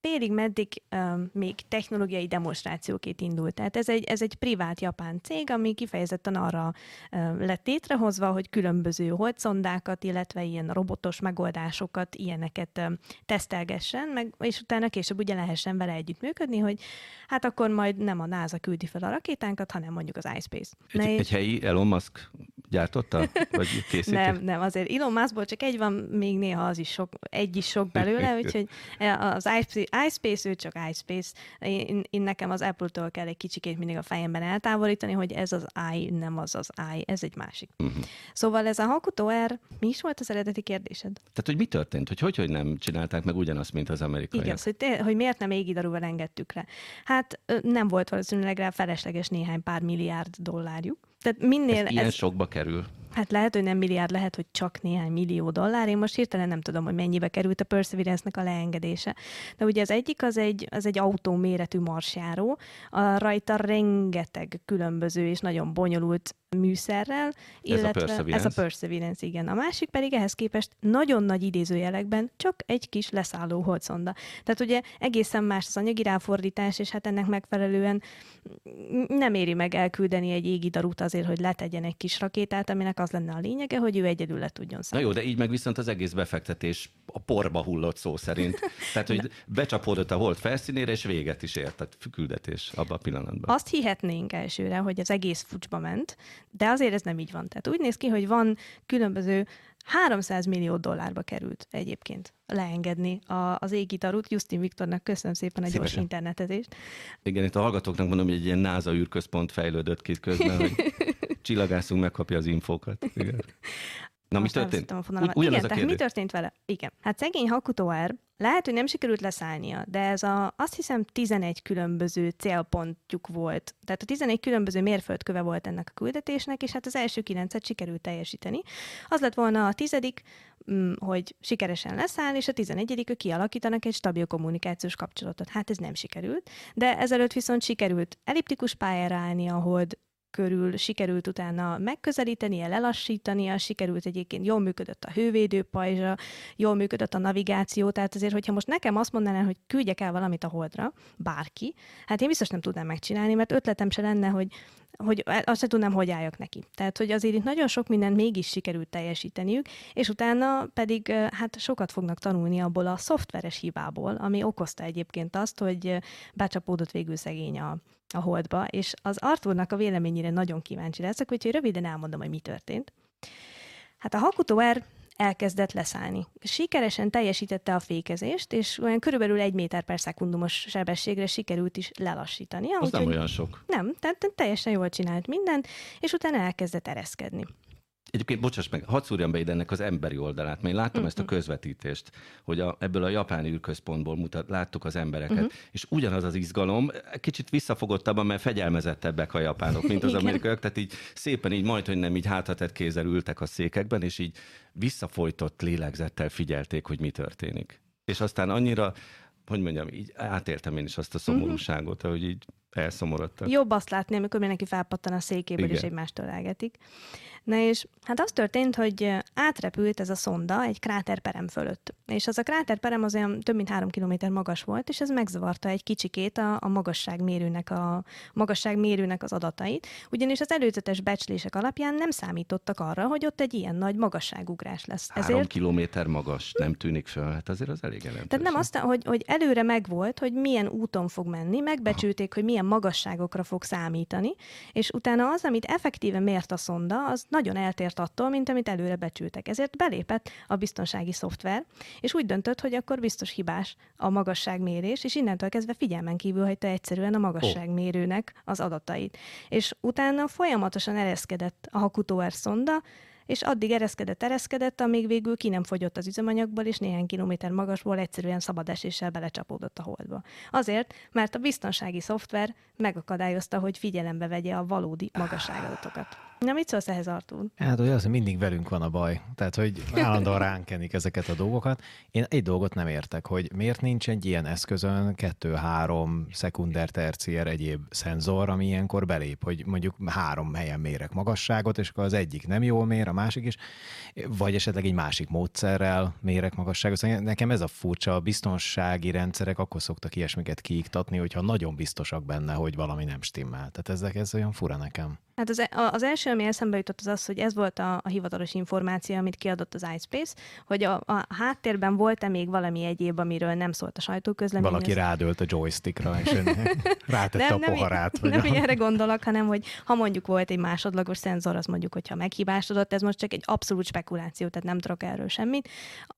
félig meddig um, még technológiai demonstrációként indult. Tehát ez egy, ez egy privát japán cég, ami kifejezetten arra um, lett létrehozva, hogy különböző holdszondákat, illetve ilyen robotos megoldásokat, ilyeneket um, tesztelgessen, meg, és utána később ugye lehessen vele együttműködni, hogy hát akkor majd nem a NASA küldi fel a rakétánkat, hanem mondjuk az iSpace. Egy, egy helyi Elon Musk gyártotta? Vagy készíti? Nem, nem, azért Elon Muskból csak egy van, még néha az is sok, egy is sok belőle, *laughs* úgyhogy az iSpace, ő csak iSpace. Én, én nekem az Apple-től kell egy kicsikét mindig a fejemben eltávolítani, hogy ez az i, nem az az i, ez egy másik. Uh-huh. Szóval ez a Hakuto R, mi is volt az eredeti kérdésed? Tehát, hogy mi történt? Hogy hogy, hogy nem csinálták meg ugyanazt, mint az amerikaiak? Igen, hogy, te, hogy miért nem égidarúval engedtük le? Hát nem volt valószínűleg rá felesleges néhány pár milliárd dollárjuk. Tehát minél ez ilyen ez... sokba kerül? Hát lehet, hogy nem milliárd, lehet, hogy csak néhány millió dollár. Én most hirtelen nem tudom, hogy mennyibe került a Perseverance-nek a leengedése. De ugye az egyik az egy, az egy autó méretű marsjáró, a rajta rengeteg különböző és nagyon bonyolult műszerrel, illetve ez a Perseverance, ez a Perseverance igen. A másik pedig ehhez képest nagyon nagy idézőjelekben csak egy kis leszálló holdszonda. Tehát ugye egészen más az anyagi ráfordítás, és hát ennek megfelelően nem éri meg elküldeni egy égidarút azért, hogy letegyen egy kis rakétát, aminek az lenne a lényege, hogy ő egyedül le tudjon szállni. Na jó, de így meg viszont az egész befektetés a porba hullott szó szerint. *laughs* Tehát, hogy becsapódott a hold felszínére, és véget is ért, tehát küldetés abban a pillanatban. Azt hihetnénk elsőre, hogy az egész fucsba ment, de azért ez nem így van. Tehát úgy néz ki, hogy van különböző 300 millió dollárba került egyébként leengedni a, az égitarút. Justin Viktornak köszönöm szépen a gyors internetezést. Igen, itt a hallgatóknak mondom, hogy egy ilyen NASA űrközpont fejlődött ki közben, hogy *laughs* csillagászunk megkapja az infókat. Igen. *laughs* Na, mi történt? A Ugy, Igen, a tehát mi történt vele? Igen. Hát szegény Hakuto R, lehet, hogy nem sikerült leszállnia, de ez a, azt hiszem 11 különböző célpontjuk volt. Tehát a 11 különböző mérföldköve volt ennek a küldetésnek, és hát az első kilencet sikerült teljesíteni. Az lett volna a tizedik, mm, hogy sikeresen leszáll, és a tizenegyedik, hogy kialakítanak egy stabil kommunikációs kapcsolatot. Hát ez nem sikerült, de ezelőtt viszont sikerült elliptikus pályára állni, ahol körül sikerült utána megközelítenie, lelassítania, sikerült egyébként jól működött a hővédő pajzsa, jól működött a navigáció, tehát azért, hogyha most nekem azt mondanám, hogy küldjek el valamit a holdra, bárki, hát én biztos nem tudnám megcsinálni, mert ötletem se lenne, hogy hogy azt se tudnám, hogy álljak neki. Tehát, hogy azért itt nagyon sok mindent mégis sikerült teljesíteniük, és utána pedig hát sokat fognak tanulni abból a szoftveres hibából, ami okozta egyébként azt, hogy becsapódott végül szegény a, a holdba, és az Arthurnak a véleményére nagyon kíváncsi leszek, úgyhogy röviden elmondom, hogy mi történt. Hát a Hakuto R elkezdett leszállni. Sikeresen teljesítette a fékezést, és olyan körülbelül egy méter per szekundumos sebességre sikerült is lelassítani. Az nem olyan sok. Nem, tehát teljesen jól csinált mindent, és utána elkezdett ereszkedni. Egyébként, bocsáss meg, hadd szúrjam be ide ennek az emberi oldalát, mert én láttam uh-huh. ezt a közvetítést, hogy a, ebből a japán űrközpontból mutat, láttuk az embereket, uh-huh. és ugyanaz az izgalom, kicsit visszafogottabban, mert fegyelmezettebbek a japánok, mint az amerikaiak, tehát így szépen így majd, hogy nem így hátatett kézzel ültek a székekben, és így visszafolytott lélegzettel figyelték, hogy mi történik. És aztán annyira, hogy mondjam, így átéltem én is azt a szomorúságot, uh-huh. hogy így elszomorodtak. Jobb azt látni, amikor mindenki felpattan a székéből, Igen. és egymástól elgetik. Na és hát az történt, hogy átrepült ez a szonda egy kráterperem fölött. És az a kráterperem az olyan több mint három kilométer magas volt, és ez megzavarta egy kicsikét a, a magasságmérőnek, a magasságmérőnek az adatait, ugyanis az előzetes becslések alapján nem számítottak arra, hogy ott egy ilyen nagy magasságugrás lesz. Három Ezért... kilométer magas, nem tűnik fel, hát azért az elég jelentős. Tehát nem azt, hogy, hogy előre megvolt, hogy milyen úton fog menni, megbecsülték, Aha. hogy milyen magasságokra fog számítani, és utána az, amit effektíven mért a szonda, az nagyon eltért attól, mint amit előre becsültek. Ezért belépett a biztonsági szoftver, és úgy döntött, hogy akkor biztos hibás a magasságmérés, és innentől kezdve figyelmen kívül hagyta egyszerűen a magasságmérőnek az adatait. És utána folyamatosan ereszkedett a Hakuto szonda, és addig ereszkedett, ereszkedett, amíg végül ki nem fogyott az üzemanyagból, és néhány kilométer magasból egyszerűen szabad eséssel belecsapódott a holdba. Azért, mert a biztonsági szoftver megakadályozta, hogy figyelembe vegye a valódi magasságadatokat. Na, mit szólsz ehhez, Artur? Hát, hogy az, hogy mindig velünk van a baj. Tehát, hogy állandóan ránk kenik ezeket a dolgokat. Én egy dolgot nem értek, hogy miért nincs egy ilyen eszközön kettő-három szekunder, tercier egyéb szenzor, ami ilyenkor belép, hogy mondjuk három helyen mérek magasságot, és akkor az egyik nem jól mér, másik is, vagy esetleg egy másik módszerrel mérek magasságot. Szóval nekem ez a furcsa, a biztonsági rendszerek akkor szoktak ilyesmiket kiiktatni, hogyha nagyon biztosak benne, hogy valami nem stimmel. Tehát ezek, ez olyan fura nekem. Hát az, e- az első, ami eszembe jutott, az az, hogy ez volt a, a hivatalos információ, amit kiadott az iSpace, hogy a, a háttérben volt-e még valami egyéb, amiről nem szólt a sajtóközlemény. Valaki ez... rádölt a joystickra, és *laughs* rátette nem, a poharát. Nem, nem a... erre gondolok, hanem hogy ha mondjuk volt egy másodlagos szenzor, az mondjuk, hogyha meghibásodott, ez most csak egy abszolút spekuláció, tehát nem tudok erről semmit.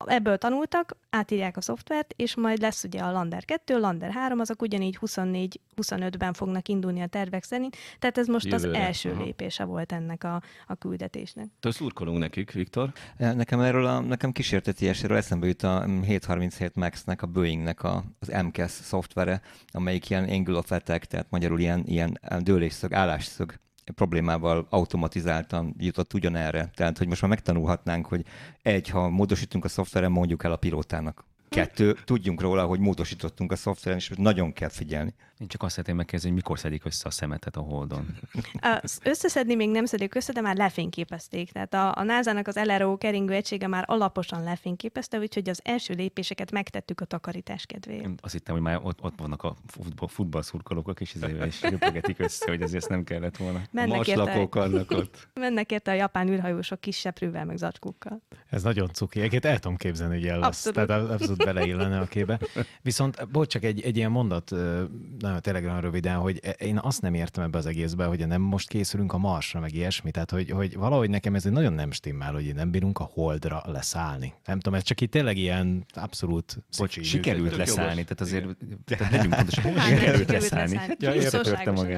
Ebből tanultak, átírják a szoftvert, és majd lesz ugye a Lander 2, Lander 3, azok ugyanígy 24-25-ben fognak indulni a tervek szerint, tehát ez most Jövőre. az első Aha. lépése volt ennek a, a küldetésnek. Te szurkolunk nekik, Viktor? Nekem erről a, nekem kísérteti eséről eszembe jut a 737 Max-nek, a Boeing-nek a, az MCAS szoftvere, amelyik ilyen angle of attack, tehát magyarul ilyen, ilyen dőlésszög, állásszög problémával automatizáltan jutott ugyanerre. Tehát, hogy most már megtanulhatnánk, hogy egy, ha módosítunk a szoftveren, mondjuk el a pilótának. Kettő, tudjunk róla, hogy módosítottunk a szoftveren, és nagyon kell figyelni. Én csak azt szeretném megkérdezni, hogy mikor szedik össze a szemetet a Holdon. Összeszedni még nem szedik össze, de már lefényképezték. Tehát a, a NASA-nak az LRO keringő egysége már alaposan lefényképezte, úgyhogy az első lépéseket megtettük a takarítás kedvéért. Én azt hittem, hogy már ott, ott vannak a futball, futballszurkolók, és ezért is röpögetik össze, hogy ezért nem kellett volna. Mennek érte, annak ott. *laughs* Mennek érte a japán űrhajósok kis seprűvel, meg zacskókkal. Ez nagyon cuki. Egyébként el tudom képzelni, hogy el lesz. Abszolút. Tehát abszolút beleillene a képbe. Viszont, bocs, csak egy, egy ilyen mondat nagyon tényleg nagyon röviden, hogy e- én azt nem értem ebbe az egészbe, hogy nem most készülünk a Marsra, meg ilyesmi. Tehát, hogy, hogy valahogy nekem ez egy nagyon nem stimmel, hogy nem bírunk a Holdra leszállni. Nem tudom, ez csak itt tényleg ilyen abszolút Bocs, sikerült leszállni, tehát azért tehát legyünk pontosan, sikerült leszállni. Ja,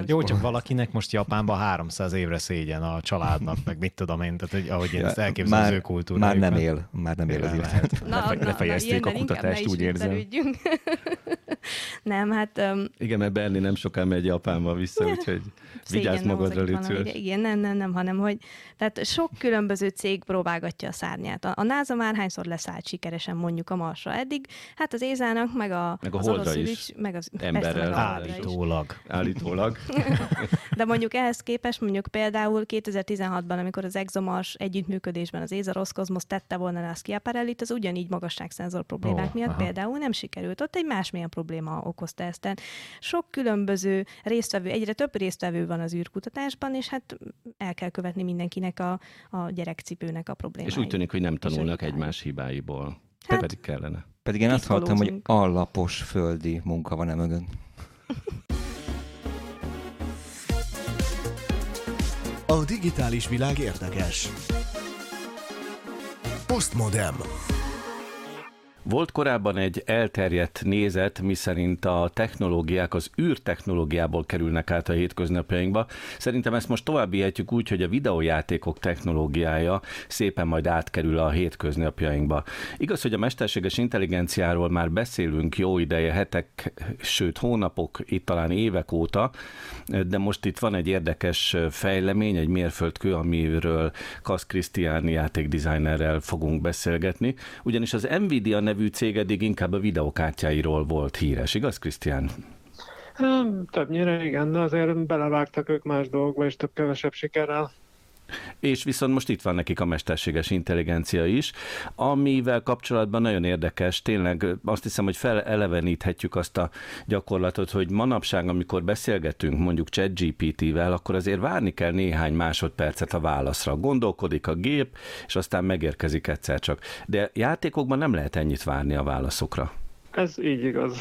Jó, csak valakinek most Japánban 300 évre szégyen a családnak, meg mit tudom én, tehát hogy ahogy én ezt elképzelem az ő kultúrájukban. Már nem él, már nem él az életet. Lefejezték a kutatást, úgy érzem. *laughs* nem, hát... Um, Igen, mert Berni nem soká megy Japánba vissza, úgyhogy *laughs* vigyázz magadra, légy Igen, nem, nem, nem, hanem hogy tehát sok különböző cég próbálgatja a szárnyát. A, a NASA már hányszor leszállt sikeresen mondjuk a Marsra eddig, hát az Ézának, meg a, meg a Holdra is, is, meg az emberrel. Állítólag. Állítólag. *laughs* De mondjuk ehhez képest, mondjuk például 2016-ban, amikor az ExoMars együttműködésben az ESA Roskosmos tette volna le a Schiaparellit, az ugyanígy magasságszenzor problémák oh, miatt aha. például nem sikerült. Ott egy másmilyen probléma okozta ezt. Tehát sok különböző résztvevő, egyre több résztvevő van az űrkutatásban, és hát el kell követni mindenkinek a, a gyerekcipőnek a problémáit. És úgy tűnik, hogy nem tanulnak egymás hibáiból. Hát, pedig kellene. Pedig én azt hallottam, hogy alapos földi munka van e. A digitális világ érdekes. Postmodem. Volt korábban egy elterjedt nézet, miszerint a technológiák az űrtechnológiából kerülnek át a hétköznapjainkba. Szerintem ezt most tovább úgy, hogy a videójátékok technológiája szépen majd átkerül a hétköznapjainkba. Igaz, hogy a mesterséges intelligenciáról már beszélünk jó ideje, hetek, sőt hónapok, itt talán évek óta, de most itt van egy érdekes fejlemény, egy mérföldkő, amiről Kasz Krisztián játékdesignerrel fogunk beszélgetni. Ugyanis az Nvidia nevű cég eddig inkább a videokártyáiról volt híres, igaz, Krisztián? Többnyire igen, de azért belevágtak ők más dolgokba, és több-kevesebb sikerrel. És viszont most itt van nekik a mesterséges intelligencia is, amivel kapcsolatban nagyon érdekes, tényleg azt hiszem, hogy feleleveníthetjük azt a gyakorlatot, hogy manapság, amikor beszélgetünk mondjuk ChatGPT-vel, akkor azért várni kell néhány másodpercet a válaszra. Gondolkodik a gép, és aztán megérkezik egyszer csak. De játékokban nem lehet ennyit várni a válaszokra. Ez így igaz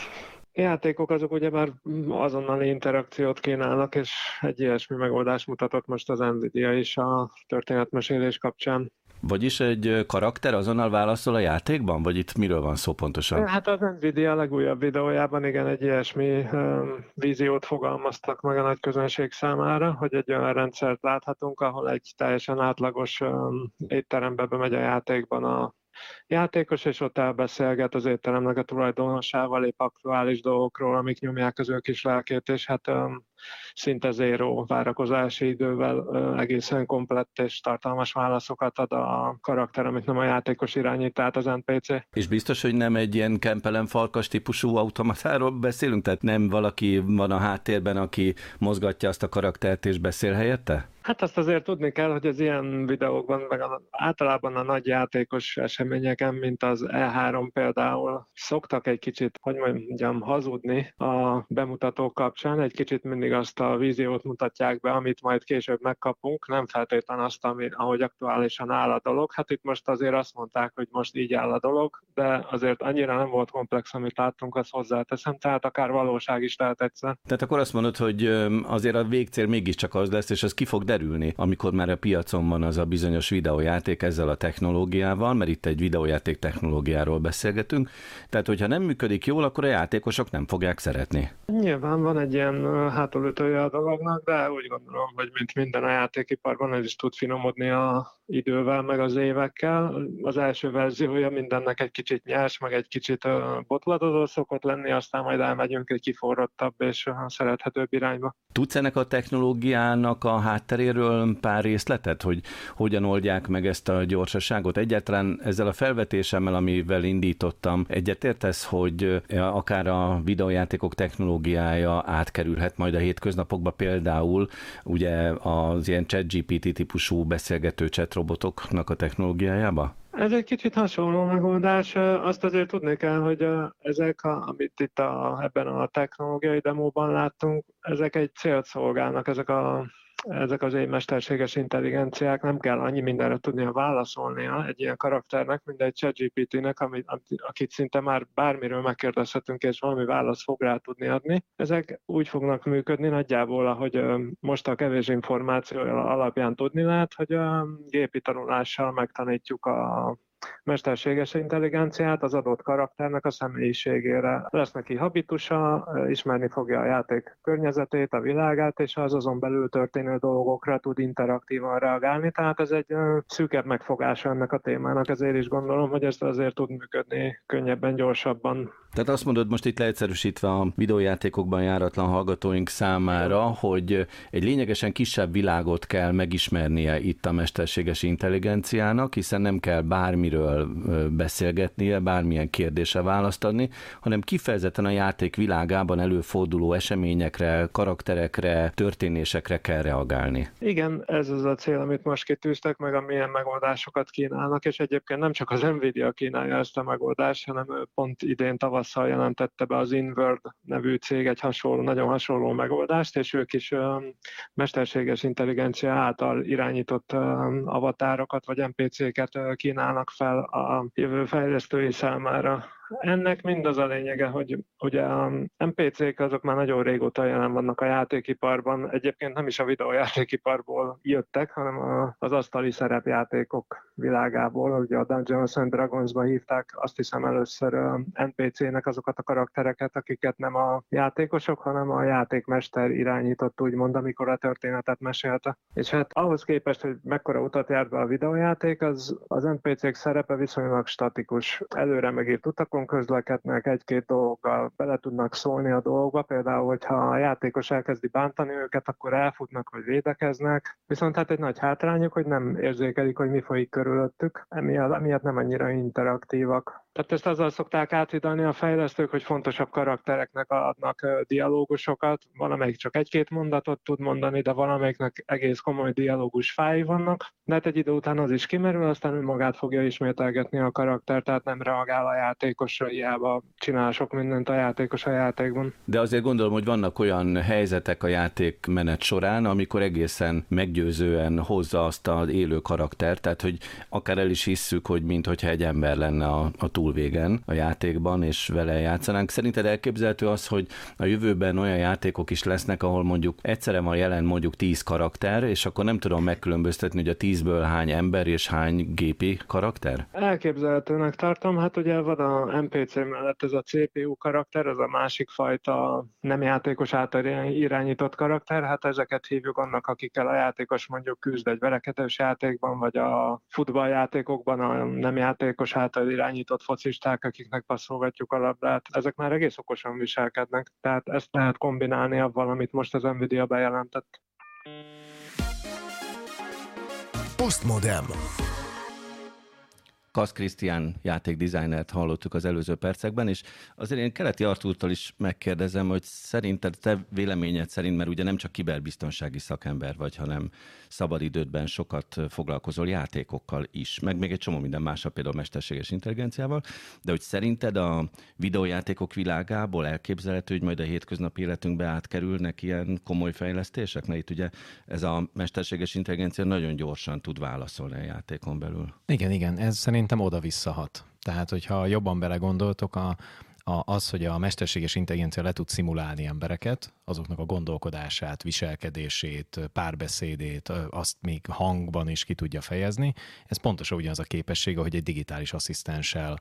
játékok azok ugye már azonnali interakciót kínálnak, és egy ilyesmi megoldás mutatott most az Nvidia is a történetmesélés kapcsán. Vagyis egy karakter azonnal válaszol a játékban, vagy itt miről van szó pontosan? Hát az Nvidia legújabb videójában igen egy ilyesmi um, víziót fogalmaztak meg a nagy közönség számára, hogy egy olyan rendszert láthatunk, ahol egy teljesen átlagos um, étterembe bemegy a játékban a játékos, és ott elbeszélget az étteremnek a tulajdonosával épp aktuális dolgokról, amik nyomják az ő kis lelkét, és hát um, szinte zéró várakozási idővel uh, egészen komplett és tartalmas válaszokat ad a karakter, amit nem a játékos irányít, tehát az NPC. És biztos, hogy nem egy ilyen kempelen farkas típusú automatáról beszélünk? Tehát nem valaki van a háttérben, aki mozgatja azt a karaktert és beszél helyette? Hát azt azért tudni kell, hogy az ilyen videókban, meg általában a nagy játékos eseményeken, mint az E3 például, szoktak egy kicsit, hogy mondjam, hazudni a bemutató kapcsán, egy kicsit mindig azt a víziót mutatják be, amit majd később megkapunk, nem feltétlenül azt, ami, ahogy aktuálisan áll a dolog. Hát itt most azért azt mondták, hogy most így áll a dolog, de azért annyira nem volt komplex, amit láttunk, azt hozzáteszem, tehát akár valóság is lehet egyszer. Tehát akkor azt mondod, hogy azért a végcél mégiscsak az lesz, és az ki fog derülni, amikor már a piacon van az a bizonyos videójáték ezzel a technológiával, mert itt egy videójáték technológiáról beszélgetünk. Tehát, hogyha nem működik jól, akkor a játékosok nem fogják szeretni. Nyilván van egy ilyen hátulütője a dolognak, de úgy gondolom, hogy mint minden a játékiparban, ez is tud finomodni a idővel, meg az évekkel. Az első verziója mindennek egy kicsit nyers, meg egy kicsit botladozó szokott lenni, aztán majd elmegyünk egy kiforrottabb és szerethetőbb irányba. Tudsz ennek a technológiának a hátteréről pár részletet, hogy hogyan oldják meg ezt a gyorsaságot? Egyáltalán ezzel a felvetésemmel, amivel indítottam, egyetértesz, hogy akár a videójátékok technológiája átkerülhet majd a hétköznapokba, például ugye az ilyen ChatGPT típusú beszélgető chat robotoknak a technológiájába? Ez egy kicsit hasonló megoldás. Azt azért tudni kell, hogy ezek, amit itt a, ebben a technológiai demóban láttunk, ezek egy célt szolgálnak, ezek a ezek az én mesterséges intelligenciák nem kell annyi mindenre tudnia válaszolnia egy ilyen karakternek, mint egy ChatGPT-nek, amit, akit szinte már bármiről megkérdezhetünk, és valami választ fog rá tudni adni. Ezek úgy fognak működni nagyjából, ahogy most a kevés információ alapján tudni lehet, hogy a gépi tanulással megtanítjuk a mesterséges intelligenciát az adott karakternek a személyiségére. Lesz neki habitusa, ismerni fogja a játék környezetét, a világát, és az azon belül történő dolgokra tud interaktívan reagálni, tehát ez egy szűkebb megfogása ennek a témának, ezért is gondolom, hogy ez azért tud működni könnyebben, gyorsabban. Tehát azt mondod most itt leegyszerűsítve a videójátékokban járatlan hallgatóink számára, hogy egy lényegesen kisebb világot kell megismernie itt a mesterséges intelligenciának, hiszen nem kell bármiről beszélgetnie, bármilyen kérdése választ adni, hanem kifejezetten a játék világában előforduló eseményekre, karakterekre, történésekre kell reagálni. Igen, ez az a cél, amit most kitűztek, meg a milyen megoldásokat kínálnak, és egyébként nem csak az Nvidia kínálja ezt a megoldást, hanem pont idén tavasszal jelentette be az Inword nevű cég egy hasonló, nagyon hasonló megoldást, és ők is mesterséges intelligencia által irányított avatárokat vagy NPC-ket kínálnak fel a jövő fejlesztői számára. Ennek mind az a lényege, hogy ugye a NPC-k azok már nagyon régóta jelen vannak a játékiparban. Egyébként nem is a videójátékiparból jöttek, hanem az asztali szerepjátékok világából. Ugye a Dungeons and Dragons-ban hívták azt hiszem először NPC-nek azokat a karaktereket, akiket nem a játékosok, hanem a játékmester irányított, úgymond, amikor a történetet mesélte. És hát ahhoz képest, hogy mekkora utat járt be a videójáték, az, az NPC-k szerepe viszonylag statikus. Előre megírt utakon utakon közlekednek, egy-két dologgal bele tudnak szólni a dolgokba, például, hogyha a játékos elkezdi bántani őket, akkor elfutnak vagy védekeznek, viszont hát egy nagy hátrányuk, hogy nem érzékelik, hogy mi folyik körülöttük, emiatt, emiatt nem annyira interaktívak. Tehát ezt azzal szokták áthidalni a fejlesztők, hogy fontosabb karaktereknek adnak dialógusokat, valamelyik csak egy-két mondatot tud mondani, de valamelyiknek egész komoly dialógus fái vannak, de hát egy idő után az is kimerül, aztán ő magát fogja ismételgetni a karakter, tehát nem reagál a játékosra, hiába csinál sok mindent a játékos a játékban. De azért gondolom, hogy vannak olyan helyzetek a játékmenet során, amikor egészen meggyőzően hozza azt az élő karaktert, tehát hogy akár el is hisszük, hogy mintha egy ember lenne a, a túl végen a játékban, és vele játszanánk. Szerinted elképzelhető az, hogy a jövőben olyan játékok is lesznek, ahol mondjuk egyszerre van jelen mondjuk 10 karakter, és akkor nem tudom megkülönböztetni, hogy a 10-ből hány ember és hány gépi karakter? Elképzelhetőnek tartom, hát ugye van a NPC mellett ez a CPU karakter, ez a másik fajta nem játékos által irányított karakter, hát ezeket hívjuk annak, akikkel a játékos mondjuk küzd egy verekedős játékban, vagy a futballjátékokban a nem játékos által irányított focisták, akiknek passzolgatjuk a labdát, ezek már egész okosan viselkednek. Tehát ezt lehet kombinálni avval, amit most az Nvidia bejelentett. Postmodem. Kasz Krisztián játékdesignert hallottuk az előző percekben, és azért én Keleti Artúrtól is megkérdezem, hogy szerinted te véleményed szerint, mert ugye nem csak kiberbiztonsági szakember vagy, hanem szabadidődben sokat foglalkozol játékokkal is, meg még egy csomó minden másabb, például mesterséges intelligenciával, de hogy szerinted a videójátékok világából elképzelhető, hogy majd a hétköznapi életünkbe átkerülnek ilyen komoly fejlesztések? Mert itt ugye ez a mesterséges intelligencia nagyon gyorsan tud válaszolni a játékon belül. Igen, igen, ez szerintem oda-vissza hat. Tehát, hogyha jobban belegondoltok, a, a, az, hogy a mesterséges intelligencia le tud szimulálni embereket, azoknak a gondolkodását, viselkedését, párbeszédét, azt még hangban is ki tudja fejezni, ez pontosan ugyanaz a képessége, hogy egy digitális asszisztenssel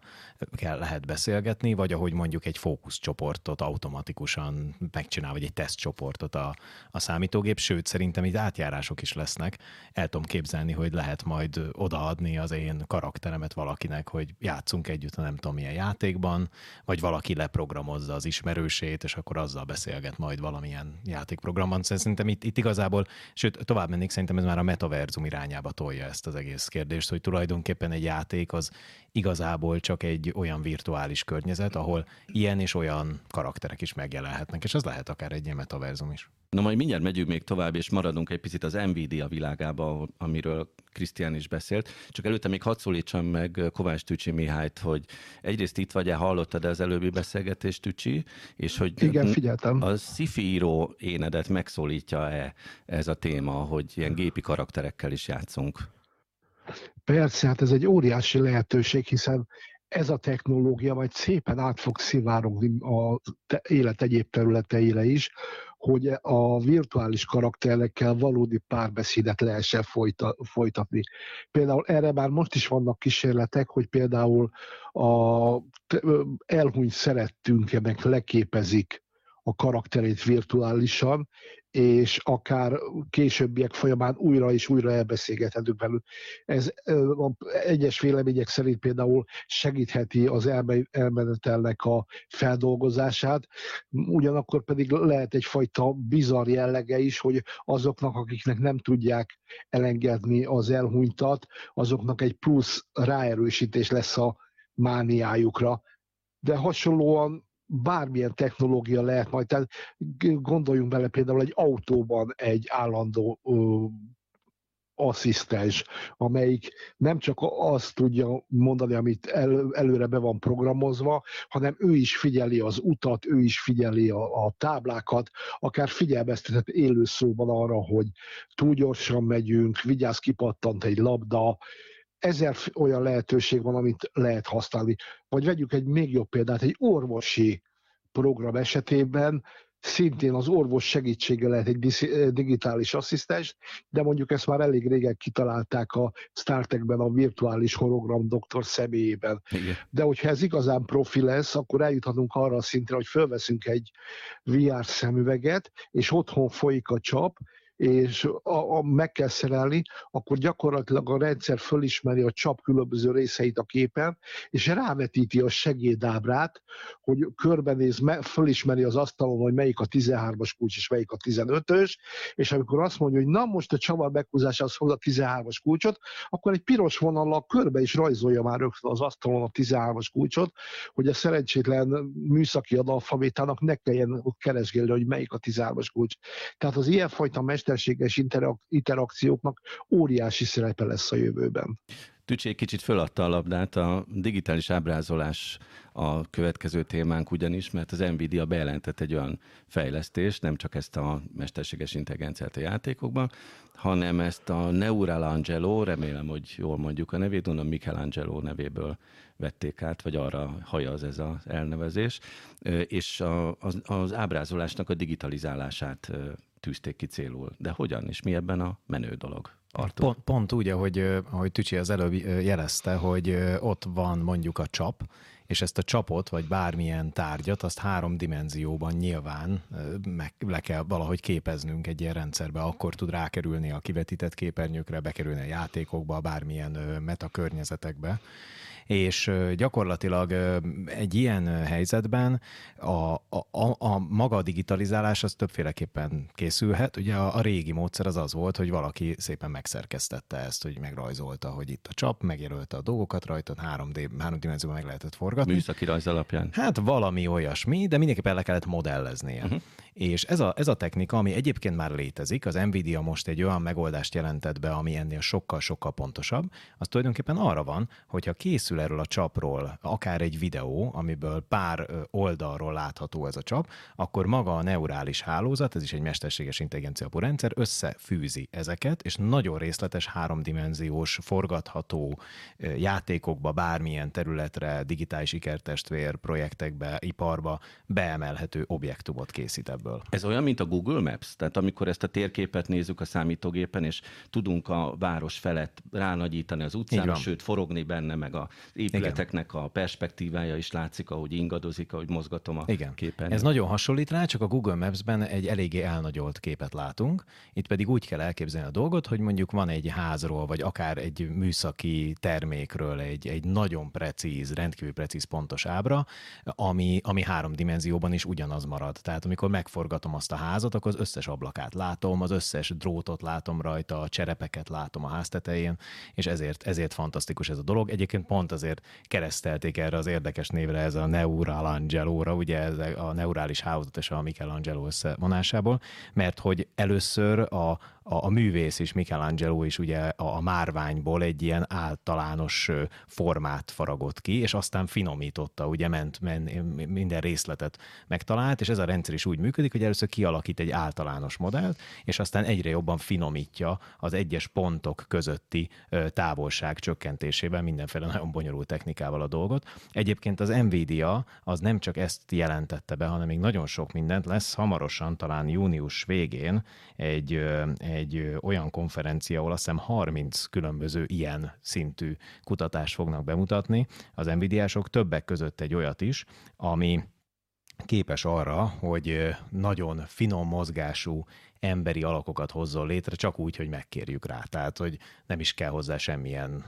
kell lehet beszélgetni, vagy ahogy mondjuk egy fókuszcsoportot automatikusan megcsinál, vagy egy tesztcsoportot a, a számítógép, sőt szerintem itt átjárások is lesznek. El tudom képzelni, hogy lehet majd odaadni az én karakteremet valakinek, hogy játszunk együtt a nem tudom milyen játékban, vagy valaki valaki leprogramozza az ismerősét, és akkor azzal beszélget majd valamilyen játékprogramban. Szóval szerintem itt, itt igazából, sőt, tovább mennék, szerintem ez már a metaverzum irányába tolja ezt az egész kérdést, hogy tulajdonképpen egy játék az igazából csak egy olyan virtuális környezet, ahol ilyen és olyan karakterek is megjelenhetnek, és az lehet akár egy ilyen metaverzum is. Na majd mindjárt megyünk még tovább, és maradunk egy picit az Nvidia világába, amiről Krisztián is beszélt. Csak előtte még hadd szólítsam meg Kovács Tücsi Mihályt, hogy egyrészt itt vagy-e, hallottad az előbbi beszélgetést, Tücsi, és hogy Igen, figyeltem. a sci író énedet megszólítja-e ez a téma, hogy ilyen gépi karakterekkel is játszunk? Persze, hát ez egy óriási lehetőség, hiszen ez a technológia majd szépen át fog szivárogni a élet egyéb területeire is, hogy a virtuális karakterekkel valódi párbeszédet lehessen folyta, folytatni. Például erre már most is vannak kísérletek, hogy például a elhunyt szerettünknek leképezik a karakterét virtuálisan, és akár későbbiek folyamán újra és újra elbeszélgethetünk velük. Ez egyes vélemények szerint például segítheti az elmenetelnek a feldolgozását, ugyanakkor pedig lehet egyfajta bizarr jellege is, hogy azoknak, akiknek nem tudják elengedni az elhunytat, azoknak egy plusz ráerősítés lesz a mániájukra. De hasonlóan bármilyen technológia lehet majd, tehát gondoljunk bele például egy autóban egy állandó ö, asszisztens, amelyik nem csak azt tudja mondani, amit el, előre be van programozva, hanem ő is figyeli az utat, ő is figyeli a, a táblákat, akár figyelmeztetett élő szóban arra, hogy túl gyorsan megyünk, vigyázz, kipattant egy labda, ezer olyan lehetőség van, amit lehet használni. Vagy vegyük egy még jobb példát, egy orvosi program esetében szintén az orvos segítsége lehet egy digitális asszisztens, de mondjuk ezt már elég régen kitalálták a Star Trek-ben a virtuális hologram doktor személyében. Igen. De hogyha ez igazán profi lesz, akkor eljuthatunk arra a szintre, hogy fölveszünk egy VR szemüveget, és otthon folyik a csap, és a, a, meg kell szerelni, akkor gyakorlatilag a rendszer fölismeri a csap különböző részeit a képen, és rávetíti a segédábrát, hogy körbenéz, me, fölismeri az asztalon, hogy melyik a 13-as kulcs és melyik a 15-ös, és amikor azt mondja, hogy na most a csavar meghúzásához hoz a 13-as kulcsot, akkor egy piros vonallal körbe is rajzolja már rögtön az asztalon a 13-as kulcsot, hogy a szerencsétlen műszaki analfabétának ne kelljen keresgélni, hogy melyik a 13-as kulcs. Tehát az ilyenfajta mester mesterséges interak- interakcióknak óriási szerepe lesz a jövőben. Tücsi egy kicsit föladta a labdát, a digitális ábrázolás a következő témánk ugyanis, mert az Nvidia bejelentett egy olyan fejlesztést, nem csak ezt a mesterséges intelligenciát a játékokban, hanem ezt a Neural Angelo, remélem, hogy jól mondjuk a nevét, mondom Michelangelo nevéből vették át, vagy arra hajaz ez az elnevezés, és az, az ábrázolásnak a digitalizálását tűzték ki célul. De hogyan és mi ebben a menő dolog? Pont, pont úgy, ahogy, ahogy Tücsi az előbb jelezte, hogy ott van mondjuk a csap, és ezt a csapot, vagy bármilyen tárgyat, azt három dimenzióban nyilván meg le kell valahogy képeznünk egy ilyen rendszerbe, akkor tud rákerülni a kivetített képernyőkre, bekerülni a játékokba, bármilyen metakörnyezetekbe és gyakorlatilag egy ilyen helyzetben a, a, a, maga a digitalizálás az többféleképpen készülhet. Ugye a, a régi módszer az az volt, hogy valaki szépen megszerkesztette ezt, hogy megrajzolta, hogy itt a csap, megjelölte a dolgokat rajta, 3D, 3 dimenzióban meg lehetett forgatni. Műszaki rajz alapján. Hát valami olyasmi, de mindenképpen le kellett modelleznie. Uh-huh. És ez a, ez a technika, ami egyébként már létezik, az Nvidia most egy olyan megoldást jelentett be, ami ennél sokkal-sokkal pontosabb, az tulajdonképpen arra van, hogyha készül erről a csapról akár egy videó, amiből pár oldalról látható ez a csap, akkor maga a neurális hálózat, ez is egy mesterséges intelligencia rendszer, összefűzi ezeket, és nagyon részletes háromdimenziós, forgatható játékokba, bármilyen területre, digitális ikertestvér projektekbe, iparba beemelhető objektumot készít ebből. Ez olyan, mint a Google Maps? Tehát amikor ezt a térképet nézzük a számítógépen, és tudunk a város felett ránagyítani az utcán, sőt forogni benne, meg a épületeknek Igen. a perspektívája is látszik, ahogy ingadozik, ahogy mozgatom a Igen. képen. Ez nagyon hasonlít rá, csak a Google Maps-ben egy eléggé elnagyolt képet látunk. Itt pedig úgy kell elképzelni a dolgot, hogy mondjuk van egy házról, vagy akár egy műszaki termékről egy, egy nagyon precíz, rendkívül precíz pontos ábra, ami, ami három dimenzióban is ugyanaz marad. Tehát amikor megforgatom azt a házat, akkor az összes ablakát látom, az összes drótot látom rajta, a cserepeket látom a ház tetején, és ezért, ezért fantasztikus ez a dolog. Egyébként pont azért keresztelték erre az érdekes névre ez a Neuralangelo-ra, ugye ez a neurális hálózat és a Michelangelo összevonásából, mert hogy először a, a, a művész is, Michelangelo is ugye a, a márványból egy ilyen általános formát faragott ki, és aztán finomította, ugye ment, ment minden részletet megtalált, és ez a rendszer is úgy működik, hogy először kialakít egy általános modellt, és aztán egyre jobban finomítja az egyes pontok közötti távolság csökkentésével, mindenféle nagyon bonyolult technikával a dolgot. Egyébként az Nvidia az nem csak ezt jelentette be, hanem még nagyon sok mindent lesz hamarosan, talán június végén egy, egy olyan konferencia, ahol azt hiszem 30 különböző ilyen szintű kutatást fognak bemutatni. Az Nvidia-sok többek között egy olyat is, ami képes arra, hogy nagyon finom mozgású emberi alakokat hozzon létre, csak úgy, hogy megkérjük rá. Tehát, hogy nem is kell hozzá semmilyen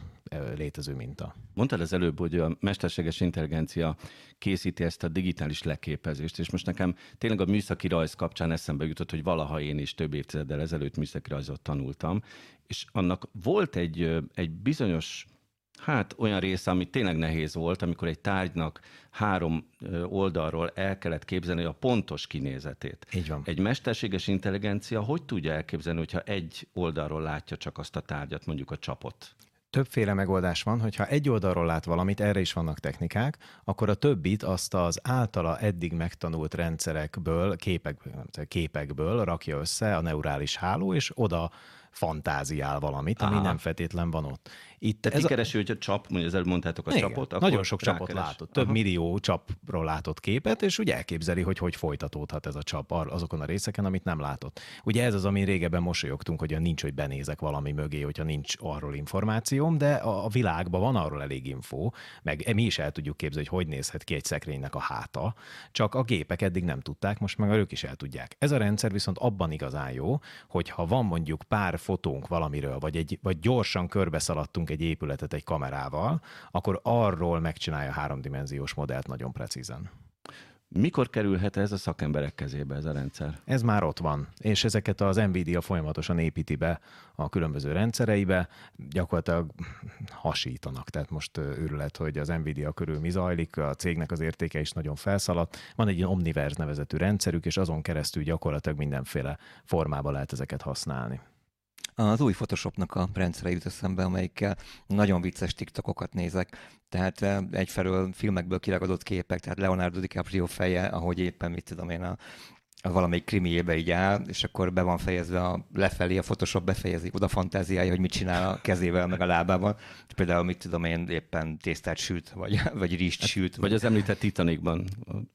létező minta. Mondtad az előbb, hogy a mesterséges intelligencia készíti ezt a digitális leképezést, és most nekem tényleg a műszaki rajz kapcsán eszembe jutott, hogy valaha én is több évtizeddel ezelőtt műszaki rajzot tanultam, és annak volt egy, egy bizonyos Hát olyan része, ami tényleg nehéz volt, amikor egy tárgynak három oldalról el kellett képzelni a pontos kinézetét. Így van. Egy mesterséges intelligencia hogy tudja elképzelni, hogyha egy oldalról látja csak azt a tárgyat, mondjuk a csapot? többféle megoldás van, hogyha egy oldalról lát valamit, erre is vannak technikák, akkor a többit azt az általa eddig megtanult rendszerekből, képekből, képekből rakja össze a neurális háló, és oda fantáziál valamit, Aha. ami nem feltétlen van ott. Itt Tehát ez kereső, hogy a csap, mondjuk az előbb mondtátok a Igen, csapot, akkor Nagyon sok rákeres. csapot látott, több Aha. millió csapról látott képet, és ugye elképzeli, hogy hogy folytatódhat ez a csap azokon a részeken, amit nem látott. Ugye ez az, ami régebben mosolyogtunk, hogy nincs, hogy benézek valami mögé, hogyha nincs arról információm, de a, a világban van arról elég info, meg mi is el tudjuk képzelni, hogy hogy nézhet ki egy szekrénynek a háta, csak a gépek eddig nem tudták, most meg ők is el tudják. Ez a rendszer viszont abban igazán jó, hogy ha van mondjuk pár fotónk valamiről, vagy, egy, vagy gyorsan körbeszaladtunk egy épületet egy kamerával, akkor arról megcsinálja a háromdimenziós modellt nagyon precízen. Mikor kerülhet ez a szakemberek kezébe ez a rendszer? Ez már ott van, és ezeket az Nvidia folyamatosan építi be a különböző rendszereibe, gyakorlatilag hasítanak, tehát most őrület, hogy az Nvidia körül mi zajlik, a cégnek az értéke is nagyon felszaladt. Van egy ilyen Omniverse nevezetű rendszerük, és azon keresztül gyakorlatilag mindenféle formában lehet ezeket használni az új Photoshopnak a rendszere jut eszembe, amelyikkel nagyon vicces TikTokokat nézek. Tehát eh, egyfelől filmekből kiragadott képek, tehát Leonardo DiCaprio feje, ahogy éppen, mit tudom én, a valamelyik krimiébe így áll, és akkor be van fejezve a lefelé, a Photoshop befejezi oda fantáziája, hogy mit csinál a kezével, meg a lábával. Például, mit tudom én, éppen tésztát sült, vagy, *laughs* vagy rizst hát, sült. Vagy az említett Titanicban,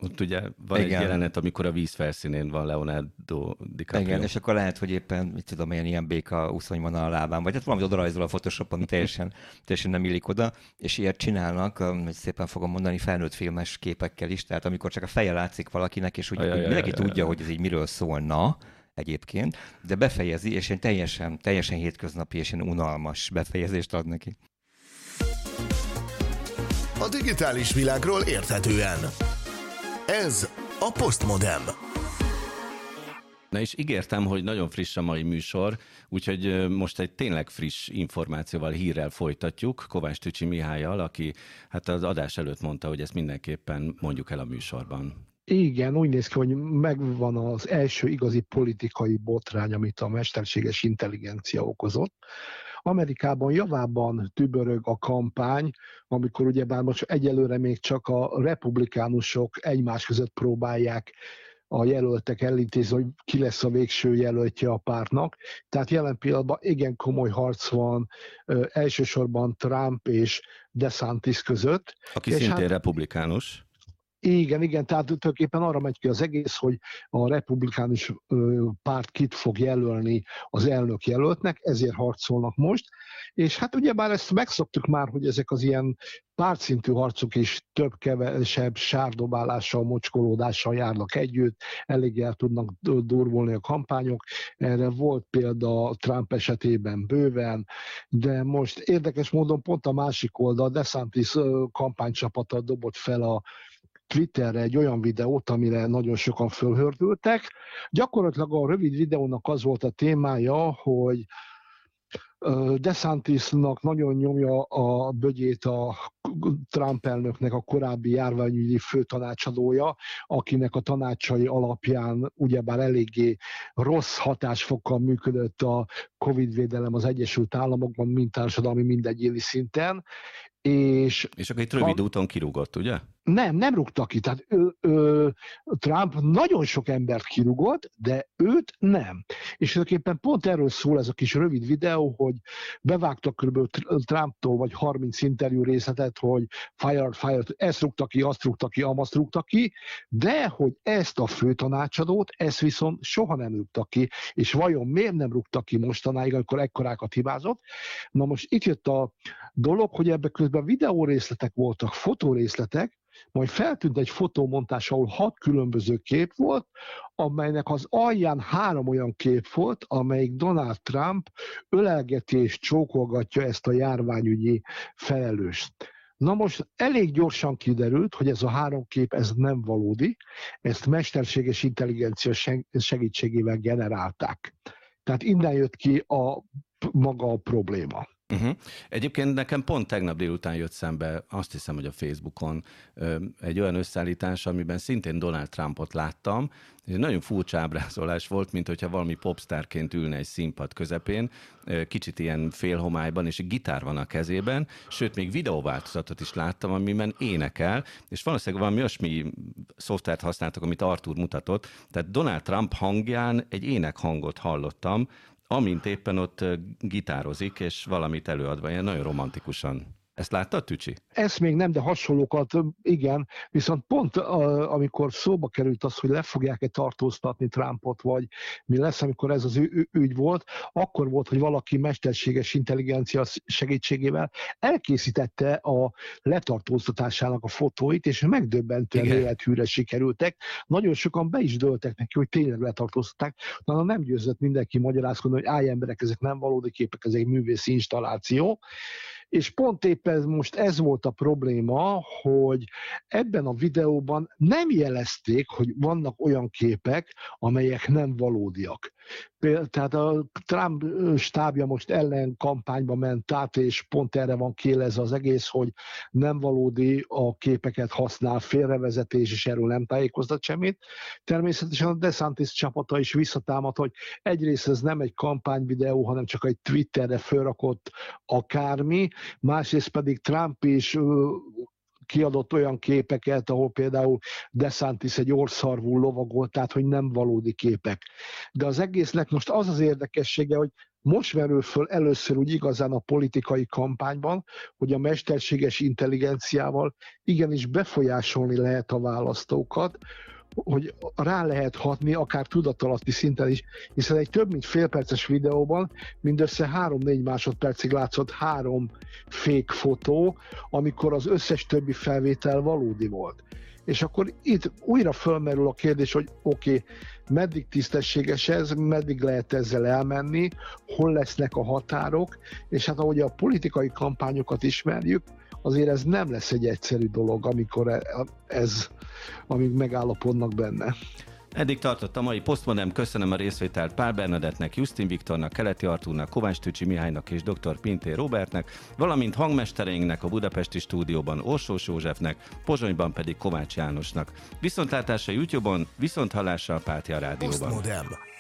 ott ugye van Igen. egy jelenet, amikor a víz felszínén van Leonardo DiCaprio. Igen, és akkor lehet, hogy éppen, mit tudom én, ilyen béka úszony van a lábán, vagy hát valami oda rajzol a Photoshop, ami teljesen, *laughs* teljesen nem illik oda, és ilyet csinálnak, hogy szépen fogom mondani, felnőtt filmes képekkel is, tehát amikor csak a feje látszik valakinek, és úgy, ajaj, mindenki ajaj, tudja, hogy ez így miről szólna egyébként, de befejezi, és egy teljesen, teljesen hétköznapi és egy unalmas befejezést ad neki. A digitális világról érthetően. Ez a Postmodem. Na és ígértem, hogy nagyon friss a mai műsor, úgyhogy most egy tényleg friss információval, hírrel folytatjuk Kovács Tücsi Mihályal, aki hát az adás előtt mondta, hogy ezt mindenképpen mondjuk el a műsorban. Igen, úgy néz ki, hogy megvan az első igazi politikai botrány, amit a mesterséges intelligencia okozott. Amerikában javában tübörög a kampány, amikor ugyebár most egyelőre még csak a republikánusok egymás között próbálják a jelöltek elintézni, hogy ki lesz a végső jelöltje a pártnak. Tehát jelen pillanatban igen komoly harc van elsősorban Trump és DeSantis között. Aki és szintén hát, republikánus. Igen, igen, tehát tulajdonképpen arra megy ki az egész, hogy a republikánus párt kit fog jelölni az elnök jelöltnek, ezért harcolnak most. És hát ugyebár ezt megszoktuk már, hogy ezek az ilyen pártszintű harcok is több-kevesebb sárdobálással, mocskolódással járnak együtt, elég el tudnak durvulni a kampányok. Erre volt példa Trump esetében bőven, de most érdekes módon pont a másik oldal, DeSantis kampánycsapata dobott fel a Twitterre egy olyan videót, amire nagyon sokan fölhördültek. Gyakorlatilag a rövid videónak az volt a témája, hogy DeSantisnak nagyon nyomja a bögyét a Trump elnöknek a korábbi járványügyi főtanácsadója, akinek a tanácsai alapján ugyebár eléggé rossz hatásfokkal működött a Covid védelem az Egyesült Államokban, mind társadalmi, mind egyéni szinten, és, és akkor itt rövid a... úton kirúgott, ugye? Nem, nem rúgta ki. Tehát ő, ő, Trump nagyon sok embert kirúgott, de őt nem. És tulajdonképpen pont erről szól ez a kis rövid videó, hogy bevágtak kb. Trumptól vagy 30 interjú részletet, hogy fired, fired, ezt rúgta ki, azt rúgta ki, amazt rúgta ki, de hogy ezt a főtanácsadót, ezt viszont soha nem rúgta ki, és vajon miért nem rúgta ki mostanáig, amikor ekkorákat hibázott. Na most itt jött a dolog, hogy ebbe közben videó részletek voltak, fotórészletek, majd feltűnt egy fotómontás, ahol hat különböző kép volt, amelynek az alján három olyan kép volt, amelyik Donald Trump ölelgeti és csókolgatja ezt a járványügyi felelőst. Na most elég gyorsan kiderült, hogy ez a három kép ez nem valódi, ezt mesterséges intelligencia segítségével generálták. Tehát innen jött ki a maga a probléma. Uh-huh. Egyébként nekem pont tegnap délután jött szembe, azt hiszem, hogy a Facebookon egy olyan összeállítás, amiben szintén Donald Trumpot láttam, egy nagyon furcsa ábrázolás volt, mint hogyha valami popstárként ülne egy színpad közepén, kicsit ilyen félhomályban, és egy gitár van a kezében, sőt, még videóváltozatot is láttam, amiben énekel, és valószínűleg valami olyasmi szoftvert használtak, amit Artur mutatott, tehát Donald Trump hangján egy énekhangot hallottam, amint éppen ott gitározik, és valamit előadva, ilyen nagyon romantikusan. Ezt láttad, Tücsi? Ezt még nem, de hasonlókat igen, viszont pont amikor szóba került az, hogy le fogják-e tartóztatni Trumpot, vagy mi lesz, amikor ez az ügy volt, akkor volt, hogy valaki mesterséges intelligencia segítségével elkészítette a letartóztatásának a fotóit, és megdöbbentően élethűre sikerültek. Nagyon sokan be is döltek neki, hogy tényleg letartóztatták. Na, nem győzött mindenki magyarázkodni, hogy állj emberek, ezek nem valódi képek, ez egy művészi installáció. És pont éppen most ez volt a probléma, hogy ebben a videóban nem jelezték, hogy vannak olyan képek, amelyek nem valódiak. Tehát a Trump stábja most ellen kampányba ment át, és pont erre van kélezve az egész, hogy nem valódi a képeket használ, félrevezetés, és erről nem tájékoztat semmit. Természetesen a DeSantis csapata is visszatámad, hogy egyrészt ez nem egy kampányvideó, hanem csak egy Twitterre fölrakott akármi, másrészt pedig Trump is kiadott olyan képeket, ahol például DeSantis egy orszarvú lovagolt, tehát hogy nem valódi képek. De az egésznek most az az érdekessége, hogy most merül föl először úgy igazán a politikai kampányban, hogy a mesterséges intelligenciával igenis befolyásolni lehet a választókat, hogy rá lehet hatni, akár tudatalatti szinten is, hiszen egy több mint félperces videóban mindössze 3-4 másodpercig látszott három fék fotó, amikor az összes többi felvétel valódi volt. És akkor itt újra fölmerül a kérdés, hogy oké, okay, meddig tisztességes ez, meddig lehet ezzel elmenni, hol lesznek a határok, és hát ahogy a politikai kampányokat ismerjük, azért ez nem lesz egy egyszerű dolog, amikor e- ez, amíg megállapodnak benne. Eddig tartott a mai Postmodem, köszönöm a részvételt Pál Bernadettnek, Justin Viktornak, Keleti Artúrnak, Kovács Tücsi Mihálynak és dr. Pinté Robertnek, valamint hangmestereinknek a budapesti stúdióban Orsós Józsefnek, Pozsonyban pedig Kovács Jánosnak. Viszontlátásra YouTube-on, viszonthallásra a Pátia Rádióban. Postmodem.